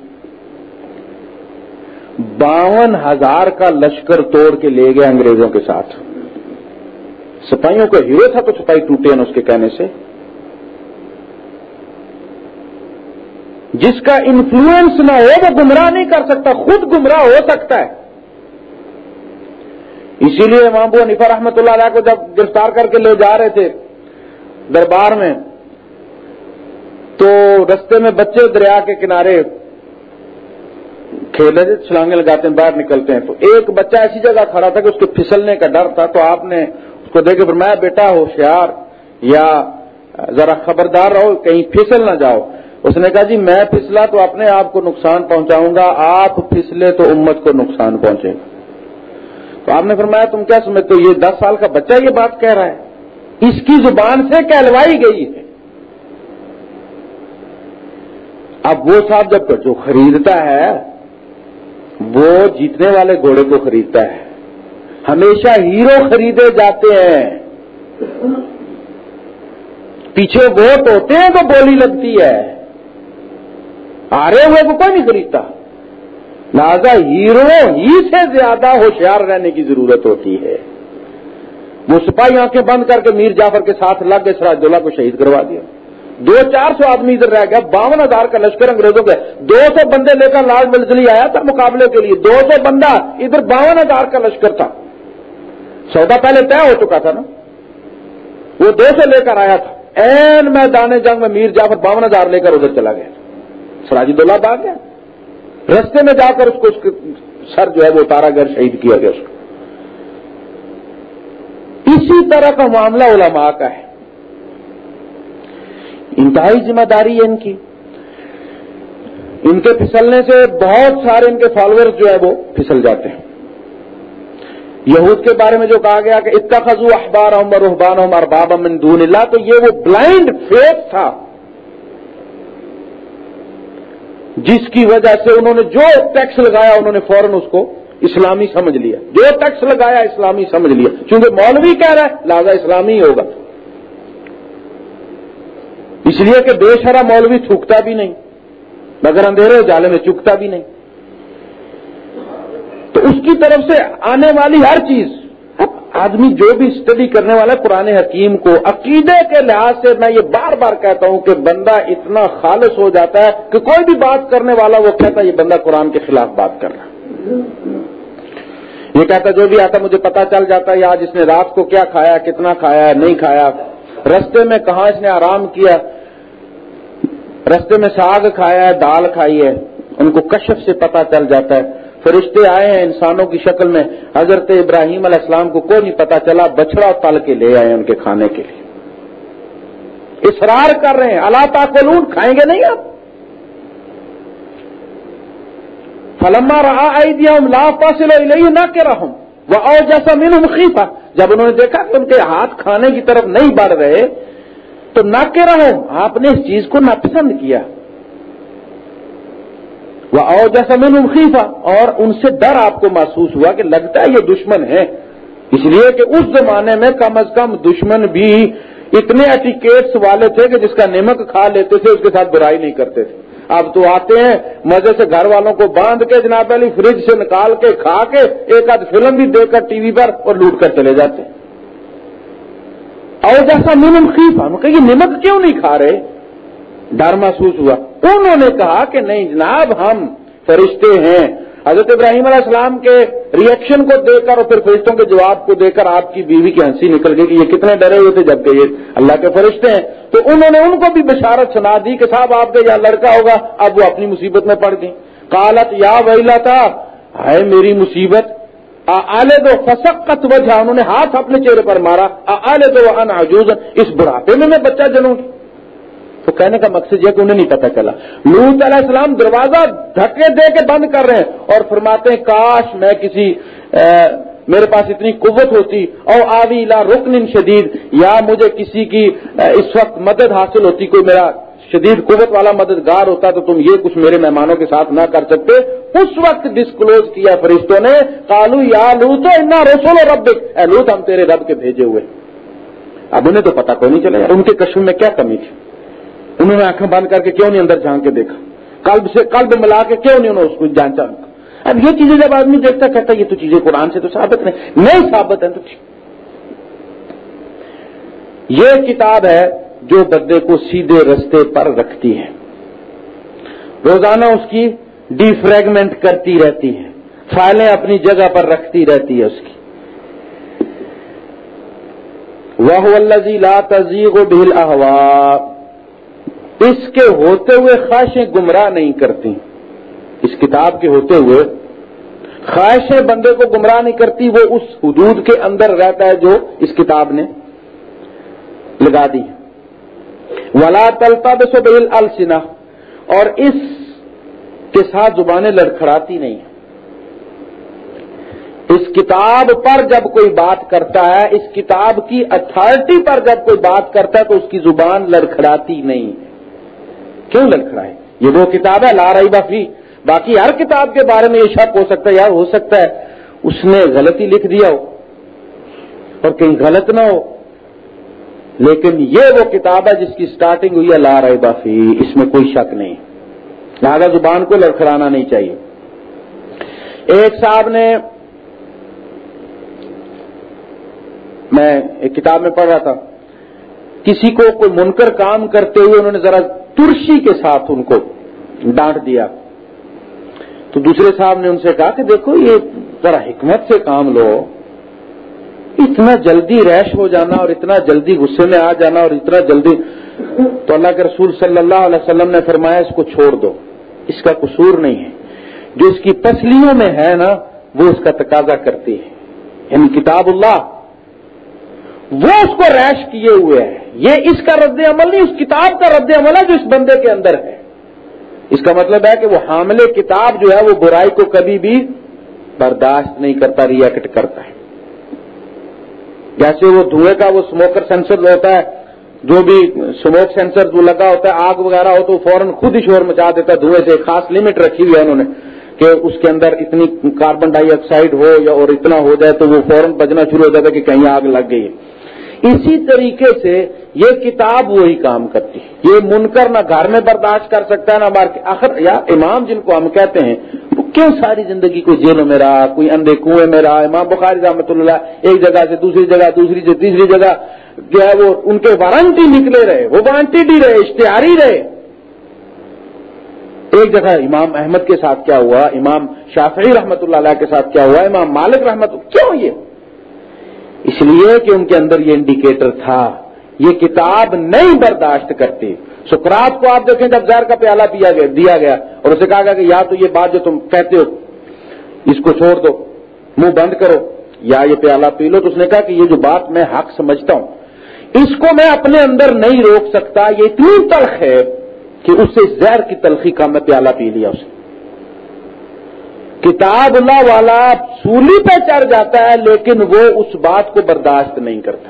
باون ہزار کا لشکر توڑ کے لے گئے انگریزوں کے ساتھ۔ سپاہیوں کا ہیرو تھا تو سپاہی ٹوٹے ہیں اس کے کہنے سے۔ جس کا انفلوئنس نہ ہو، وہ گمراہ نہیں کر سکتا، خود گمراہ ہو سکتا ہے۔ اسی لیے محبو نفا رحمت اللہ علیہ کو جب گرفتار کر کے لے جا رہے تھے دربار میں تو رستے میں بچے دریا کے کنارے کھیلے چھلانگے لگاتے ہیں، باہر نکلتے ہیں۔ تو ایک بچہ ایسی جگہ کھڑا تھا کہ اس کے پھسلنے کا ڈر تھا۔ تو آپ نے اس کو دیکھ فرمایا، بیٹا، ہوشیار یا ذرا خبردار رہو، کہیں پھسل نہ جاؤ۔ اس نے کہا جی میں پھسلا تو اپنے آپ کو نقصان پہنچاؤں گا، آپ پھسلے تو امت کو نقصان پہنچے گا۔ تو آپ نے فرمایا، تم کیا سمجھتے ہو، یہ دس سال کا بچہ یہ بات کہہ رہا ہے؟ اس کی زبان سے کہلوائی گئی ہے۔ اب وہ صاحب جب جو خریدتا ہے، وہ جیتنے والے گھوڑے کو خریدتا ہے۔ ہمیشہ ہیرو خریدے جاتے ہیں۔ پیچھے ووٹ ہوتے ہیں تو بولی لگتی ہے۔ آرے ہوئے کو کوئی نہیں خریدتا۔ لہذا ہیرو ہی سے زیادہ ہوشیار رہنے کی ضرورت ہوتی ہے۔ وہ سپاہی آنکھیں بند کر کے میر جعفر کے ساتھ لگ گئے، سراج دولہ کو شہید کروا دیا۔ دو چار سو آدمی ادھر رہ گیا باون ہزار کا لشکر انگریزوں کا دو سو بندے لے کر لال ملزلی آیا تھا مقابلے کے لیے۔ دو سو بندہ ادھر باون ہزار کا لشکر تھا۔ سودا پہلے طے ہو چکا تھا نا۔ وہ دو سو لے کر آیا تھا۔ این میدان جنگ میں میر جعفر باون ہزار لے کر ادھر چلا گیا۔ سراجی دولہ باغ گیا۔ رستے میں جا کر اس کو اس سر جو ہے وہ اتارا گھر شہید کیا گیا اس کو۔ اسی طرح کا معاملہ علماء کا ہے۔ انتہائی ذمہ داری ہے ان کی۔ ان کے پھسلنے سے بہت سارے ان کے فالوورز جو ہے وہ پھسل جاتے ہیں۔ یہود کے بارے میں جو کہا گیا کہ اتنا خزو اخبار عمر رحبان عمر بابا دون اللہ، تو یہ وہ بلائنڈ فیس تھا۔ جس کی وجہ سے انہوں نے جو ٹیکس لگایا، انہوں نے فوراً اس کو اسلامی سمجھ لیا۔ جو ٹیکس لگایا اسلامی سمجھ لیا۔ چونکہ مولوی کہہ رہا ہے، لہذا اسلامی ہوگا۔ اس لیے کہ بے شرا مولوی تھوکتا بھی نہیں، مگر اندھیرے جالے میں چکتا بھی نہیں۔ تو اس کی طرف سے آنے والی ہر چیز آدمی جو بھی اسٹڈی کرنے والا ہے، قرآن حکیم کو عقیدے کے لحاظ سے میں یہ بار بار کہتا ہوں کہ بندہ اتنا خالص ہو جاتا ہے کہ کوئی بھی بات کرنے والا وہ کہتا ہے یہ بندہ قرآن کے خلاف بات کر رہا ہے۔ یہ کہتا جو بھی آتا مجھے پتا چل جاتا ہے آج اس نے رات کو کیا کھایا کتنا کھایا نہیں کھایا۔ رستے میں کہاں اس نے آرام کیا؟ رستے میں ساگ کھایا ہے، دال کھائی ہے۔ ان کو کشف سے پتا چل جاتا ہے۔ فرشتے آئے ہیں انسانوں کی شکل میں۔ حضرت ابراہیم علیہ السلام کو کوئی نہیں پتا چلا بچڑا تل کے لے آئے ان کے کھانے کے لیے۔ اصرار کر رہے ہیں۔ اللہ تعالیٰ کھائیں گے نہیں آپ؟ فلما رہا آئی دیا ہم لاف پاسل نہ کہ رہوں وہ اور جیسا مین مخیفہ جب انہوں نے دیکھا کہ ان کے ہاتھ کھانے کی طرف نہیں بڑھ رہے، تو نہ کہ رہو آپ نے اس چیز کو ناپسند کیا۔ وہ اور جیسا میں مخیفہ اور ان سے ڈر آپ کو محسوس ہوا کہ لگتا ہے یہ دشمن ہے اس لیے کہ اس زمانے میں کم از کم دشمن بھی اتنے ایٹیکیٹس والے تھے کہ جس کا نمک کھا لیتے تھے، اس کے ساتھ برائی نہیں کرتے تھے۔ اب تو آتے ہیں، مزے سے گھر والوں کو باندھ کے جناب علی فریج سے نکال کے کھا کے ایک آدھ فلم بھی دیکھ کر ٹی وی پر اور لوٹ کر چلے جاتے ہیں۔ اور جیسا مینم خیفہ کہ یہ نمک کیوں نہیں کھا رہے؟ ڈر محسوس ہوا۔ انہوں نے کہا کہ نہیں جناب، ہم فرشتے ہیں۔ حضرت ابراہیم علیہ السلام کے ریئیکشن کو دیکھ کر اور پھر فرشتوں کے جواب کو دیکھ کر آپ کی بیوی کی ہنسی نکل گئی کہ یہ کتنے ڈرے ہوئے تھے جبکہ یہ اللہ کے فرشتے ہیں۔ تو انہوں نے ان کو بھی بشارت سنا دی کہ صاحب آپ کا یا لڑکا ہوگا، اب وہ اپنی مصیبت میں پڑ گئی کالت یا ویلا تھا ہے میری مصیبت آلے دو فسقت وجہ انہوں نے ہاتھ اپنے چہرے پر مارا آلے دو ان اس بڑھاپے میں میں بچہ جنوں گی۔ تو کہنے کا مقصد یہ کہ انہیں نہیں پتا چلا۔ لوت علیہ السلام دروازہ دھکے دے کے بند کر رہے ہیں اور فرماتے ہیں، کاش میں کسی میرے پاس اتنی قوت ہوتی اور آوی لا رکن شدید، یا مجھے کسی کی اس وقت مدد حاصل ہوتی، کوئی میرا شدید قوت والا مددگار ہوتا تو تم یہ کچھ میرے مہمانوں کے ساتھ نہ کر سکتے۔ اس وقت ڈسکلوز کیا فرشتوں نے کالو یا لو تو اتنا رسول رب اے لوت ہم تیرے رب کے بھیجے ہوئے۔ اب انہیں تو پتا کوئی نہیں چلے ان کے کشم میں کیا کمی تھی؟ انہوں نے آنکھیں بند کر کے کیوں نہیں اندر جھانک کے دیکھا؟ قلب سے قلب ملا کے کیوں نہیں انہوں نے اس کو جانچا اب یہ چیزیں جب آدمی دیکھتا کہتا یہ تو چیزیں قرآن سے تو ثابت نہیں نہیں ثابت ہے تو یہ کتاب ہے جو بدے کو سیدھے رستے پر رکھتی ہے۔ روزانہ اس کی ڈی فریگمنٹ کرتی رہتی ہے۔ فائلیں اپنی جگہ پر رکھتی رہتی ہے اس کی۔ وہ الزی لا تزیغ بھیل احوا اس کے ہوتے ہوئے خواہشیں گمراہ نہیں کرتی۔ اس کتاب کے ہوتے ہوئے خواہشیں بندے کو گمراہ نہیں کرتی، وہ اس حدود کے اندر رہتا ہے جو اس کتاب نے لگا دی۔ ولا تلتا بسبیل السنا اور اس کے ساتھ زبانیں لڑکھڑاتی نہیں۔ اس کتاب پر جب کوئی بات کرتا ہے، اس کتاب کی اتھارٹی پر جب کوئی بات کرتا ہے، تو اس کی زبان لڑکھڑاتی نہیں۔ کیوں لڑکھڑائے یہ وہ کتاب ہے لا رہی بفی باقی ہر کتاب کے بارے میں یہ شک ہو سکتا ہے یار ہو سکتا ہے اس نے غلطی لکھ دیا ہو اور کہیں غلط نہ ہو۔ لیکن یہ وہ کتاب ہے جس کی سٹارٹنگ ہوئی ہے، لا رہی بفی اس میں کوئی شک نہیں۔ لہذا زبان کو لڑکھڑانا نہیں چاہیے۔ ایک صاحب نے میں ایک کتاب میں پڑھ رہا تھا۔ کسی کو کوئی منکر کام کرتے ہوئے انہوں نے ذرا ترشی کے ساتھ ان کو ڈانٹ دیا۔ تو دوسرے صاحب نے ان سے کہا کہ دیکھو، یہ ذرا حکمت سے کام لو۔ اتنا جلدی ریش ہو جانا اور اتنا جلدی غصے میں آ جانا اور اتنا جلدی تو اللہ کے رسول صلی اللہ علیہ وسلم نے فرمایا، اس کو چھوڑ دو۔ اس کا قصور نہیں ہے۔ جو اس کی تسلیوں میں ہے نا، وہ اس کا تقاضا کرتی ہے۔ یعنی کتاب اللہ۔ وہ اس کو ریش کیے ہوئے ہے یہ اس کا رد عمل نہیں، اس کتاب کا رد عمل ہے جو اس بندے کے اندر ہے۔ اس کا مطلب ہے کہ وہ حامل کتاب جو ہے وہ برائی کو کبھی بھی برداشت نہیں کرتا ریئیکٹ کرتا ہے۔ جیسے وہ دھوئے کا وہ اسموکر سینسر ہوتا ہے، جو بھی اسموک سینسر جو لگا ہوتا ہے، آگ وغیرہ ہو تو فوراً خود ہی شور مچا دیتا ہے۔ دھوئے سے ایک خاص لمٹ رکھی ہوئی ہے انہوں نے کہ اس کے اندر اتنی کاربن ڈائی آکسائڈ ہو یا اور اتنا ہو جائے تو وہ فوراً بجنا شروع ہو جاتا ہے کہ کہیں آگ لگ گئی اسی طریقے سے یہ کتاب وہی کام کرتی ہے۔ یہ منکر نہ گھر میں برداشت کر سکتا ہے، نہ مار آخر، یا امام جن کو ہم کہتے ہیں، وہ کیوں ساری زندگی کوئی جیلوں میں رہا، کوئی اندھے کنویں میں رہا؟ امام بخاری رحمۃ اللہ ایک جگہ سے دوسری جگہ، دوسری سے تیسری جگہ، جو ہے وہ ان کے وارنٹی نکلے رہے، وہ وارنٹی بھی رہے، اشتہاری رہے۔ ایک جگہ امام احمد کے ساتھ کیا ہوا؟ امام شافعی رحمت اللہ علیہ کے ساتھ کیا ہوا؟ امام مالک رحمت کیوں یہ؟ اس لیے کہ ان کے اندر یہ انڈیکیٹر تھا، یہ کتاب نہیں برداشت کرتی۔ سکرات کو آپ دیکھیں جب زہر کا پیالہ پیا گیا، دیا گیا اور اسے کہا گیا کہ یا تو یہ بات جو تم کہتے ہو، اس کو چھوڑ دو، منہ بند کرو، یا یہ پیالہ پی لو۔ تو اس نے کہا کہ یہ جو بات میں حق سمجھتا ہوں، اس کو میں اپنے اندر نہیں روک سکتا، یہ اتنی تلخ ہے کہ اس سے زہر کی تلخی کا میں پیالہ پی لیا اسے۔ کتاب اللہ والا سولی پہ چڑھ جاتا ہے، لیکن وہ اس بات کو برداشت نہیں کرتا۔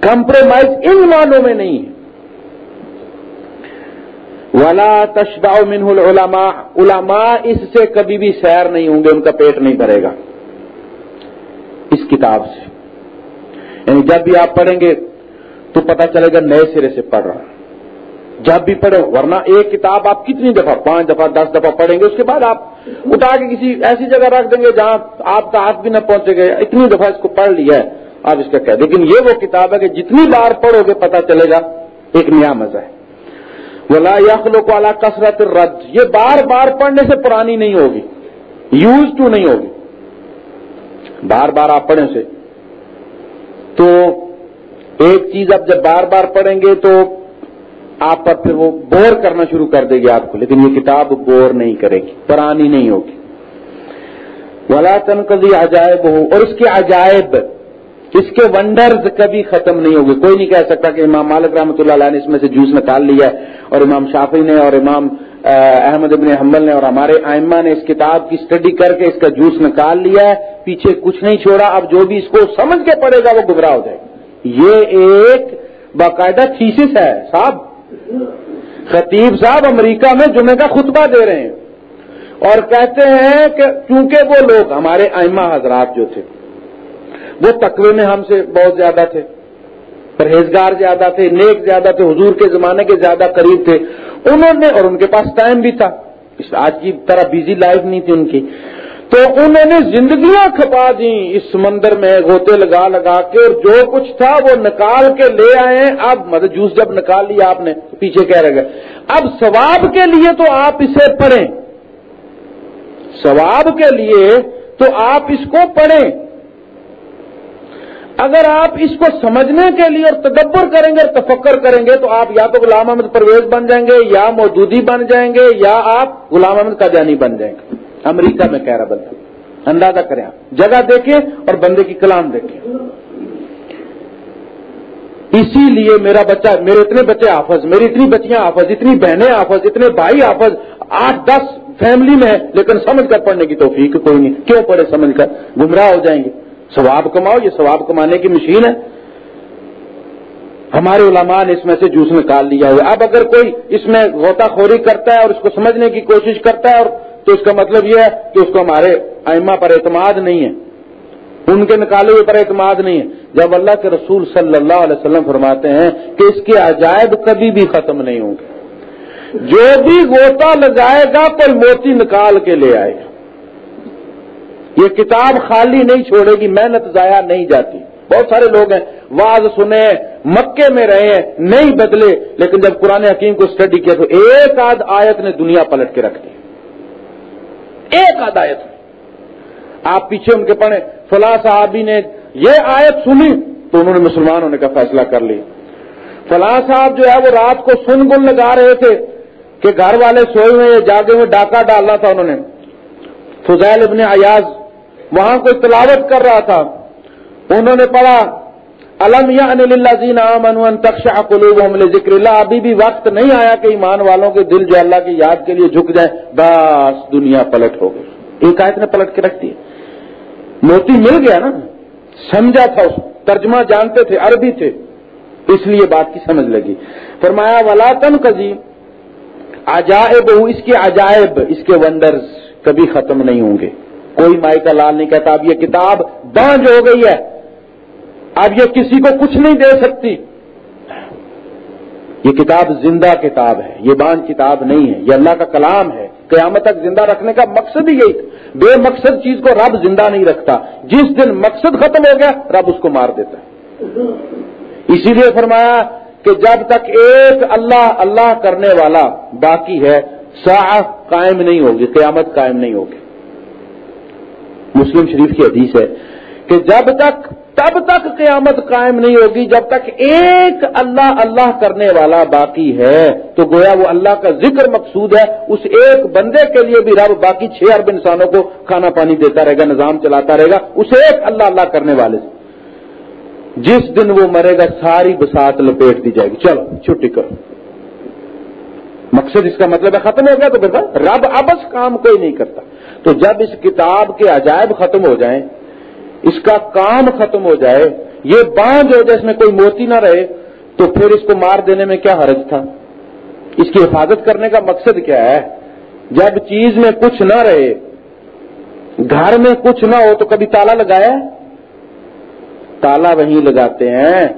کمپرومائز ان معنوں میں نہیں ہے۔ ولا تشبا منہ العلماء۔ علماء اس سے کبھی بھی سیر نہیں ہوں گے، ان کا پیٹ نہیں بھرے گا۔ اس کتاب سے۔ یعنی جب بھی آپ پڑھیں گے تو پتہ چلے گا، نئے سرے سے پڑھ رہا جب بھی پڑھیں ورنہ ایک کتاب آپ کتنی دفعہ، پانچ دفعہ، دس دفعہ پڑھیں گے، اس کے بعد آپ اٹھا کے کسی ایسی جگہ رکھ دیں گے جہاں آپ کا ہاتھ بھی نہ پہنچے گا اتنی دفعہ اس کو پڑھ لیا ہے، آپ اس کا کہہ لیکن یہ وہ کتاب ہے کہ جتنی بار پڑھو گے پتا چلے گا، ایک نیا مزہ ہے۔ ولا یخلو کو اعلیٰ کثرت رد یہ بار بار پڑھنے سے پرانی نہیں ہوگی یوز ٹو نہیں ہوگی۔ بار بار آپ پڑھیں سے تو ایک چیز اب جب بار بار پڑھیں گے تو آپ پر پھر وہ بور کرنا شروع کر دے گی آپ کو، لیکن یہ کتاب بور نہیں کرے گی، پرانی نہیں ہوگی۔ ولا تنقضی عجائب ہو اور اس کے عجائب، اس کے ونڈرز کبھی ختم نہیں ہوگی۔ کوئی نہیں کہہ سکتا کہ امام مالک رحمۃ اللہ علیہ نے اس میں سے جوس نکال لیا ہے، اور امام شافی نے، اور امام احمد ابن حمل نے، اور ہمارے آئمہ نے اس کتاب کی اسٹڈی کر کے اس کا جوس نکال لیا ہے۔ پیچھے کچھ نہیں چھوڑا، اب جو بھی اس کو سمجھ کے پڑے گا وہ گمراہ ہو جائے یہ ایک باقاعدہ تھیسس ہے، صاحب۔ خطیب صاحب امریکہ میں جمعے کا خطبہ دے رہے ہیں۔ اور کہتے ہیں کہ چونکہ وہ لوگ ہمارے ائمہ حضرات جو تھے، وہ تقوی میں ہم سے بہت زیادہ تھے، پرہیزگار زیادہ تھے، نیک زیادہ تھے، حضور کے زمانے کے زیادہ قریب تھے، انہوں نے اور ان کے پاس ٹائم بھی تھا۔ آج کی طرح بیزی لائف نہیں تھی ان کی۔ تو انہوں نے زندگیاں کھپا دی اس سمندر میں گوتے لگا لگا کے اور جو کچھ تھا وہ نکال کے لے آئے۔ اب مطلب جوس جب نکال لیا آپ نے، پیچھے کہہ رہے گئے۔ اب ثواب کے لیے تو آپ اسے پڑھیں۔ ثواب کے لیے تو آپ اس کو پڑھیں۔ اگر آپ اس کو سمجھنے کے لیے اور تدبر کریں گے اور تفکر کریں گے تو آپ یا تو غلام احمد پرویز بن جائیں گے یا مودودی بن جائیں گے یا آپ غلام احمد کا جانی بن جائیں گے۔ امریکہ میں کہہ رہا بندہ۔ اندازہ کریں آپ۔ جگہ دیکھیں اور بندے کی کلام دیکھیں۔ اسی لیے میرا بچہ، میرے اتنے بچے آفز، میری اتنی بچیاں آفز، اتنی بہنیں آفز، اتنے بھائی آفز، آٹھ دس فیملی میں ہے لیکن سمجھ کر پڑھنے کی توفیق کوئی نہیں۔ کیوں پڑھے سمجھ کر؟ گمراہ ہو جائیں گے۔ ثواب کماؤ، یہ ثواب کمانے کی مشین ہے۔ ہمارے علماء نے اس میں سے جوس نکال لیا ہوا اب اگر کوئی اس میں غوطہ خوری کرتا ہے اور اس کو سمجھنے کی کوشش کرتا ہے اور تو اس کا مطلب یہ ہے کہ اس کو ہمارے ائمہ پر اعتماد نہیں ہے۔ ان کے نکالے ہوئے پر اعتماد نہیں ہے۔ جب اللہ کے رسول صلی اللہ علیہ وسلم فرماتے ہیں کہ اس کے عجائب کبھی بھی ختم نہیں ہوں گے۔ جو بھی غوطہ لگائے گا، کوئی موتی نکال کے لے آئے گا۔ یہ کتاب خالی نہیں چھوڑے گی، محنت ضائع نہیں جاتی۔ بہت سارے لوگ ہیں واز سنے، مکے میں رہے ہیں نہیں بدلے، لیکن جب قرآن حکیم کو اسٹڈی کیا تو ایک آدھ آیت نے دنیا پلٹ کے رکھ دی۔ ایک آدھ آیت آپ پیچھے ان کے پڑھے فلاں صحابی نے یہ آیت سنی تو انہوں نے مسلمان ہونے کا فیصلہ کر لی۔ فلاں صاحب جو ہے وہ رات کو سن گن لگا رہے تھے کہ گھر والے سوئے ہوئے جاگے ہوئے ڈاکہ ڈالنا تھا انہوں نے۔ فضیل ابن ایاز وہاں کوئی تلاوت کر رہا تھا۔ انہوں نے پڑھا الم یا ان تخشع قلوبهم ذکر اللہ؟ ابھی بھی وقت نہیں آیا کہ ایمان والوں کے دل جو اللہ کی یاد کے لیے جھک جائیں۔ بس دنیا پلٹ ہو گئی۔ ایک آیت نے پلٹ کے رکھ دی۔ موتی مل گیا نا؟ سمجھا تھا اس ترجمہ جانتے تھے، عربی تھے۔ اس لیے بات کی سمجھ لگی۔ فرمایا، ولا تن کزی عجائب اس کے عجائب، اس کے ونڈرز کبھی ختم نہیں ہوں گے۔ کوئی مائی کا لال نہیں کہتا، اب یہ کتاب بانج ہو گئی ہے۔ اب یہ کسی کو کچھ نہیں دے سکتی۔ یہ کتاب زندہ کتاب ہے، یہ بان کتاب نہیں ہے، یہ اللہ کا کلام ہے۔ قیامت تک زندہ رکھنے کا مقصد ہی یہی بے مقصد چیز کو رب زندہ نہیں رکھتا۔ جس دن مقصد ختم ہو گیا، رب اس کو مار دیتا ہے۔ اسی لیے فرمایا کہ جب تک ایک اللہ اللہ کرنے والا باقی ہے سا قائم نہیں ہوگی، قیامت قائم نہیں ہوگی۔ مسلم شریف کی حدیث ہے کہ جب تک تب تک قیامت قائم نہیں ہوگی جب تک ایک اللہ اللہ کرنے والا باقی ہے۔ تو گویا وہ اللہ کا ذکر مقصود ہے۔ اس ایک بندے کے لیے بھی رب باقی چھ ارب انسانوں کو کھانا پانی دیتا رہے گا، نظام چلاتا رہے گا۔ اس ایک اللہ اللہ کرنے والے سے۔ جس دن وہ مرے گا، ساری بسات لپیٹ دی جائے گی۔ چلو، چھٹی کرو۔ مقصد اس کا مطلب ہے ختم ہو گیا تو پھر رب ابس کام کوئی نہیں کرتا۔ تو جب اس کتاب کے عجائب ختم ہو جائیں اس کا کام ختم ہو جائے، یہ باندھ ہو جائے اس میں کوئی موتی نہ رہے، تو پھر اس کو مار دینے میں کیا حرج تھا؟ اس کی حفاظت کرنے کا مقصد کیا ہے؟ جب چیز میں کچھ نہ رہے، گھر میں کچھ نہ ہو، تو کبھی تالا لگایا؟ تالا وہیں لگاتے ہیں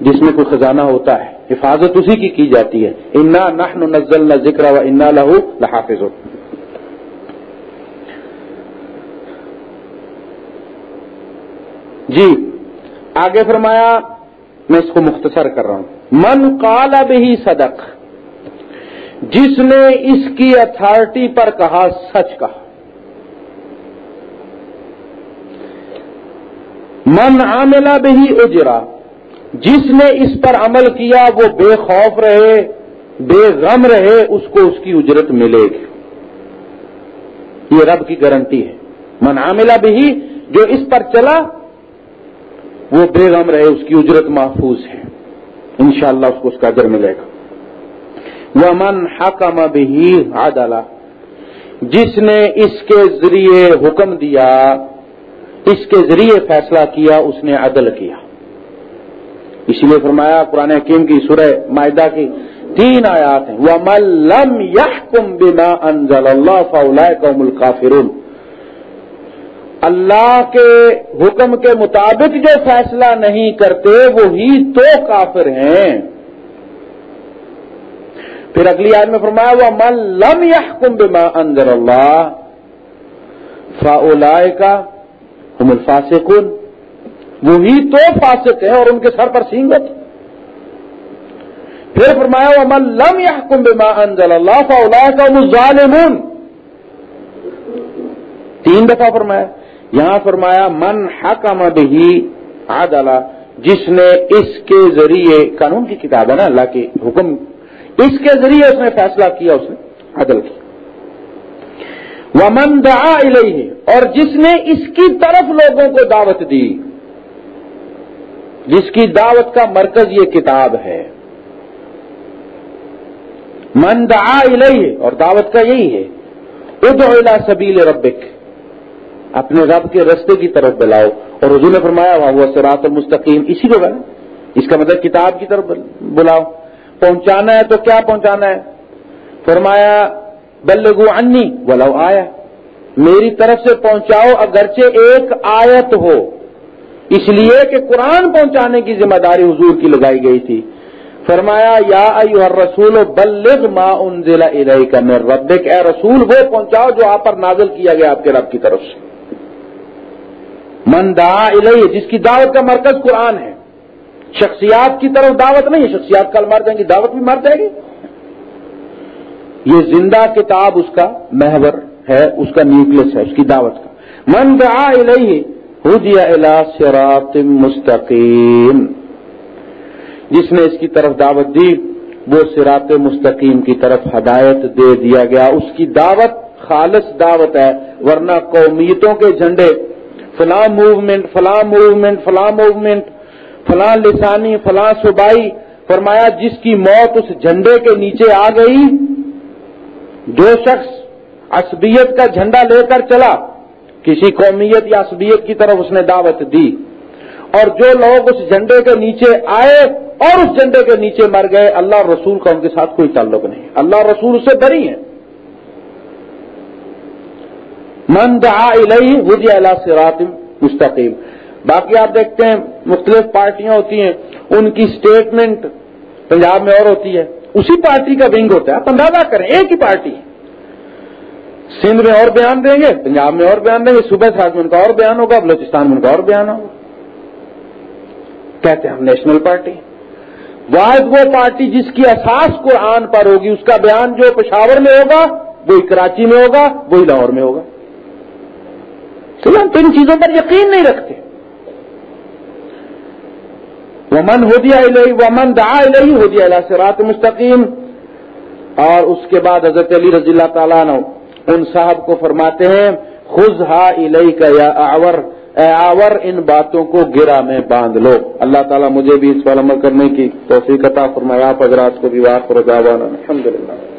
جس میں کوئی خزانہ ہوتا ہے۔ حفاظت اسی کی کی جاتی ہے۔ انا نحن نزلنا ذکر و انا لہو لحافظ جی آگے فرمایا، میں اس کو مختصر کر رہا ہوں۔ من کالا بھی صدق، جس نے اس کی اتارٹی پر کہا، سچ کہا۔ من عاملہ بھی اجرا، جس نے اس پر عمل کیا، وہ بے خوف رہے، بے غم رہے، اس کو اس کی اجرت ملے گی۔ یہ رب کی گارنٹی ہے۔ من عاملہ بھی جو اس پر چلا وہ بے غم رہے، اس کی اجرت محفوظ ہے۔ انشاءاللہ اس کو اس کا اجر ملے گا۔ وہ حکم بھی عدلا۔ جس نے اس کے ذریعے حکم دیا، اس کے ذریعے فیصلہ کیا، اس نے عدل کیا۔ اسی لیے فرمایا، قرآن حکیم کی سورہ معدہ کی تین آیات ہیں۔ وہ ملم یہ کم بنا انزل اللہ فلا اللہ کے حکم کے مطابق جو فیصلہ نہیں کرتے، وہی تو کافر ہیں۔ پھر اگلی آج میں فرمایا وہ من لم یا بما انزل اللہ فا کا ہم الفاسقون۔ وہی تو فاسق ہیں اور ان کے سر پر سینگت۔ پھر فرمایا وہ من لم یا بما انزل اللہ فا کا ظالمون تین دفعہ فرمایا۔ یہاں فرمایا، من حکم بھی عدلا، جس نے اس کے ذریعے قانون کی کتاب ہے نا، اللہ کے حکم، اس کے ذریعے اس نے فیصلہ کیا، اس نے عدل کیا وہ من دعا اور جس نے اس کی طرف لوگوں کو دعوت دی، جس کی دعوت کا مرکز یہ کتاب ہے۔ من دعا الیہ اور دعوت کا یہی ہے ادعو الى سبیل ربک اپنے رب کے رستے کی طرف بلاؤ۔ اور حضور نے فرمایا، وہاں وہ سرات مستقیم اسی کو بنا اس کا مطلب کتاب کی طرف بلاؤ۔ پہنچانا ہے تو کیا پہنچانا ہے؟ فرمایا بلگو انی بلاؤ آیا۔ میری طرف سے پہنچاؤ اگرچہ ایک آیت ہو۔ اس لیے کہ قرآن پہنچانے کی ذمہ داری حضور کی لگائی گئی تھی۔ فرمایا، یا ایوہ الرسول بلغ ما انزل الیک من ربک اے رسول، وہ پہنچاؤ جو آپ پر نازل کیا گیا آپ کے رب کی طرف سے۔ من دعا الیہ، جس کی دعوت کا مرکز قرآن ہے۔ شخصیات کی طرف دعوت نہیں ہے، شخصیات کل مار جائیں گی، دعوت بھی مار جائے گی۔ یہ زندہ کتاب اس کا محور ہے، اس کا نیوکلس ہے، اس کی دعوت کا۔ من دعا الیہ صراط مستقیم۔ جس نے اس کی طرف دعوت دی، وہ سرات مستقیم کی طرف ہدایت دے دیا گیا۔ اس کی دعوت خالص دعوت ہے، ورنہ قومیتوں کے جھنڈے فلاں موومنٹ فلاں موومنٹ فلاں موومنٹ فلاں لسانی، فلاں صوبائی، فرمایا جس کی موت اس جھنڈے کے نیچے آ گئی، جو شخص عصبیت کا جھنڈا لے کر چلا، کسی قومیت یا عصبیت کی طرف اس نے دعوت دی۔ اور جو لوگ اس جھنڈے کے نیچے آئے اور اس جھنڈے کے نیچے مر گئے، اللہ رسول کا ان کے ساتھ کوئی تعلق نہیں۔ اللہ رسول اس سے بری ہیں۔ من دعا الیہ وجہ اللہ سرات مستقیم۔ باقی آپ دیکھتے ہیں مختلف پارٹیاں ہوتی ہیں، ان کی سٹیٹمنٹ پنجاب میں اور ہوتی ہے۔ اسی پارٹی کا ونگ ہوتا ہے۔ آپ اندازہ کریں، ایک ہی پارٹی۔ سندھ میں اور بیان دیں گے، پنجاب میں اور بیان دیں گے صبح سے میں ان کا اور بیان ہوگا بلوچستان میں ان کا اور بیان ہوگا۔ کہتے ہیں ہم نیشنل پارٹی۔ واحد وہ پارٹی جس کی اساس قرآن پر ہوگی، اس کا بیان جو پشاور میں ہوگا وہی کراچی میں ہوگا وہی لاہور میں ہوگا۔ ہم تو ان چیزوں پر یقین نہیں رکھتے۔ ومن ہو دیا ومن دا الہی ہو دیا اللہ رات مستقیم اور اس کے بعد حضرت علی رضی اللہ تعالیٰ نے ان صاحب کو فرماتے ہیں خز ہا الہی کا یا آور اے آور، ان باتوں کو گرا میں باندھ لو۔ اللہ تعالیٰ مجھے بھی اس پر عمل کرنے کی توفیق عطا فرمایا آپ حضرات کو بھی واقع الحمد للہ